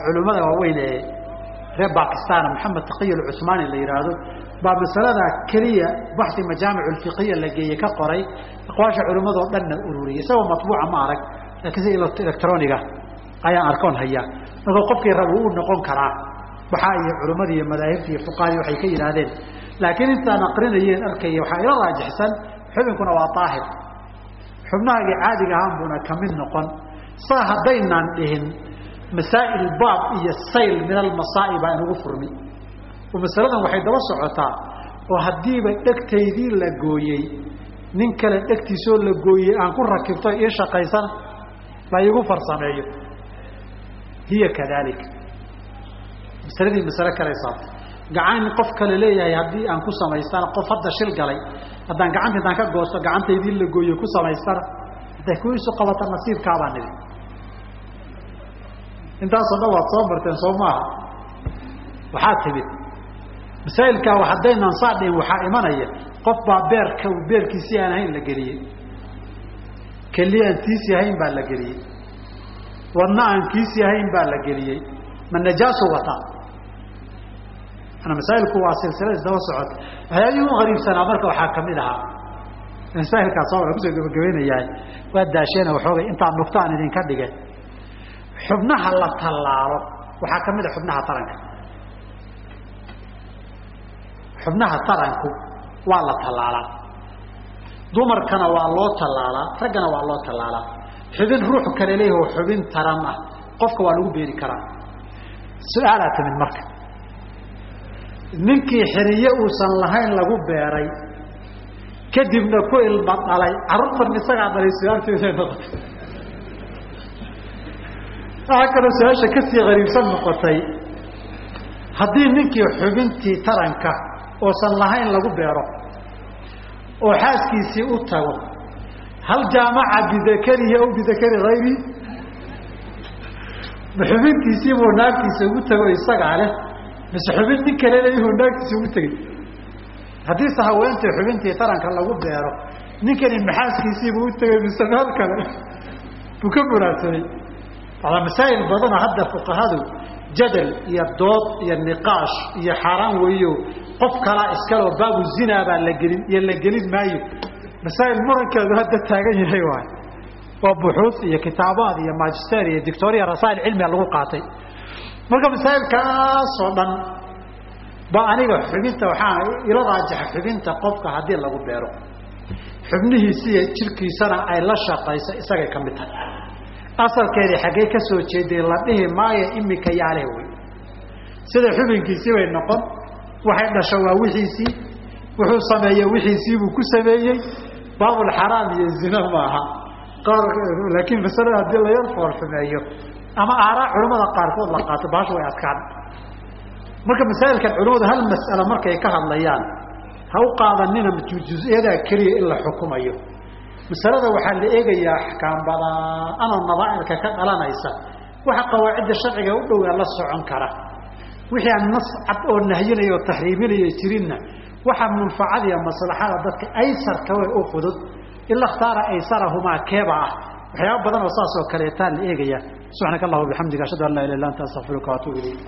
culimmada waaweyn ee reer bakistan maxamed taqiy alcuhmaani la yihaahdo baa masalada keliya baxi majaamic lfiqiya la geeyey ka qoray aqwaasha culimmadoo dhanna ururiyay. Isagoo matbuuca ma arag laakiin si electroniga ayaan arkoon hayaa. Marka qofkii rab uu noqon karaa waxaa iyo culimmadi iyo madaahibta iyo fuqahadii waxay ka yidhaahdeen. Laakiin intaan aqrinayeen arkaya waxaa ila raajixsan xubinkuna waa daahir xubnahaagii caadiga ahaan buuna ka mid noqon. Saa haddaynaan dhihin masaa'il baab iyo sayl min almasaa'i baa inugu furmi. Oo masaladan waxay daba socotaa oo haddiiba dhegtaydii la gooyey nin kale dhegtiisoo la gooyey aan ku rakibto ii shaqaysana la iigu farsameeyo. Hiya kadalik. Masaladii masale kale saabtay gacan qof kale leeyahay haddii aan ku samaystana qof hadda shil galay haddaan gacanta intaan ka goosto gacantaydii la gooye ku samaystana hadday ku isu qabata nasiibkaabaa nidi intaasoo dhan waad soo marteen soo maaha. Waxaa timid masaa'ilkaa haddaynaan saadhin waxaa imanaya qof baa beerka beerkiisii aan ahayn la geliyey. Keli aan tiisii ahayn baa la geliyey. Wadna aan kiisii ahayn baa la geliyey. Ma najaasu wataa ana masaailku waa silsila isdaba socota waxyaabihii u qariibsanaa marka waxaa ka mid ahaa. Masailkaas soo ku soo gabagabaynayahay waa daasheena waxoogay intaan nugto aan idinka dhigay xubnaha la tallaalo. Waxaa ka mid a xubnaha taranka. Xubnaha taranku waa la tallaalaa dumarkana waa loo tallaalaa raggana waa loo tallaalaa xubin ruux kale leeyaho xubin taran ah qofka waa lagu beeri karaa. Su'aalaa timid marka. Ninkii xiriye uusan lahayn lagu beeray kadibna ku ilma dhalay carruurtan isagaa dhalay su'aalteeday noqotay waxaa kaloo su'aasha ka sii qariibsan noqotay haddii ninkii xubintii taranka oosan lahayn lagu beero oo xaaskiisii u tago hal jaamaca bidakarihi aw bidakari hayri ma xubintiisii buu naagtiisa ugu tago isagaa leh mise xubin nin kale leeyahuu naagtiisa ugu tegey haddiise haweentii xubintii taranka lagu beero ninkani maxaaskiisiibuu u tegay mise meel kale? Buu ka muraadsaday waa masaa'il badanoo hadda fuqahadu jadal iyo dood iyo niqaash iyo xaaraan weeyo. Qof kalaa iskaleo baabu zinaa baa la gelin iyo la gelin maayo. Masaa'il murankeedu hadda taagan yahay waay waa buxuud iyo kitaabaad iyo magister iyo dictoria rasaa'il cilmiga lagu qaatay. Marka masaa'ilkaasoo dhan ba aniga xubinta waxaa ila raajaxa xubinta qofka haddii lagu beero. Xubnihiisiiyo jirkiisana ay la shaqayso isagay ka mid tahay asalkeedii xaggee ka soo jeeday la dhihi maayo iminka yaaleh wey. Sida xubinkiisii bay noqon. Waxay dhasho waa wixiisii. Wuxuu sameeye wixiisiibuu ku sameeyey. Baabulxaraam iyo zina maaha laakiin masalada haddii la yar foolxumeeyo ama aaraa culamada qaarkood la qaato baashu way adkaan. Marka masaa'ilkan culamadu hal mas'alo markay ka hadlayaan ha u qaadanina juz-iyadaa keliya in la xukumayo masalada waxaa la eegayaa axkaam badan oo nadaa'ilka ka dhalanaysa waxa qawaacidda sharciga u dhowaa la socon kara. Wixii aan nas cad oo nahyinaya oo taxriiminaya jirinna waxaa munfacada iyo maslaxada dadka aysarka way u fudud ila khtaara aysarahumaa keeba ah. Waxyaaba badan oo saas oo kaleetaa la eegaya subxaanaka allah bixamdiga ashhadu an laa ilah illa anta astaqfiruka waatuub ilayk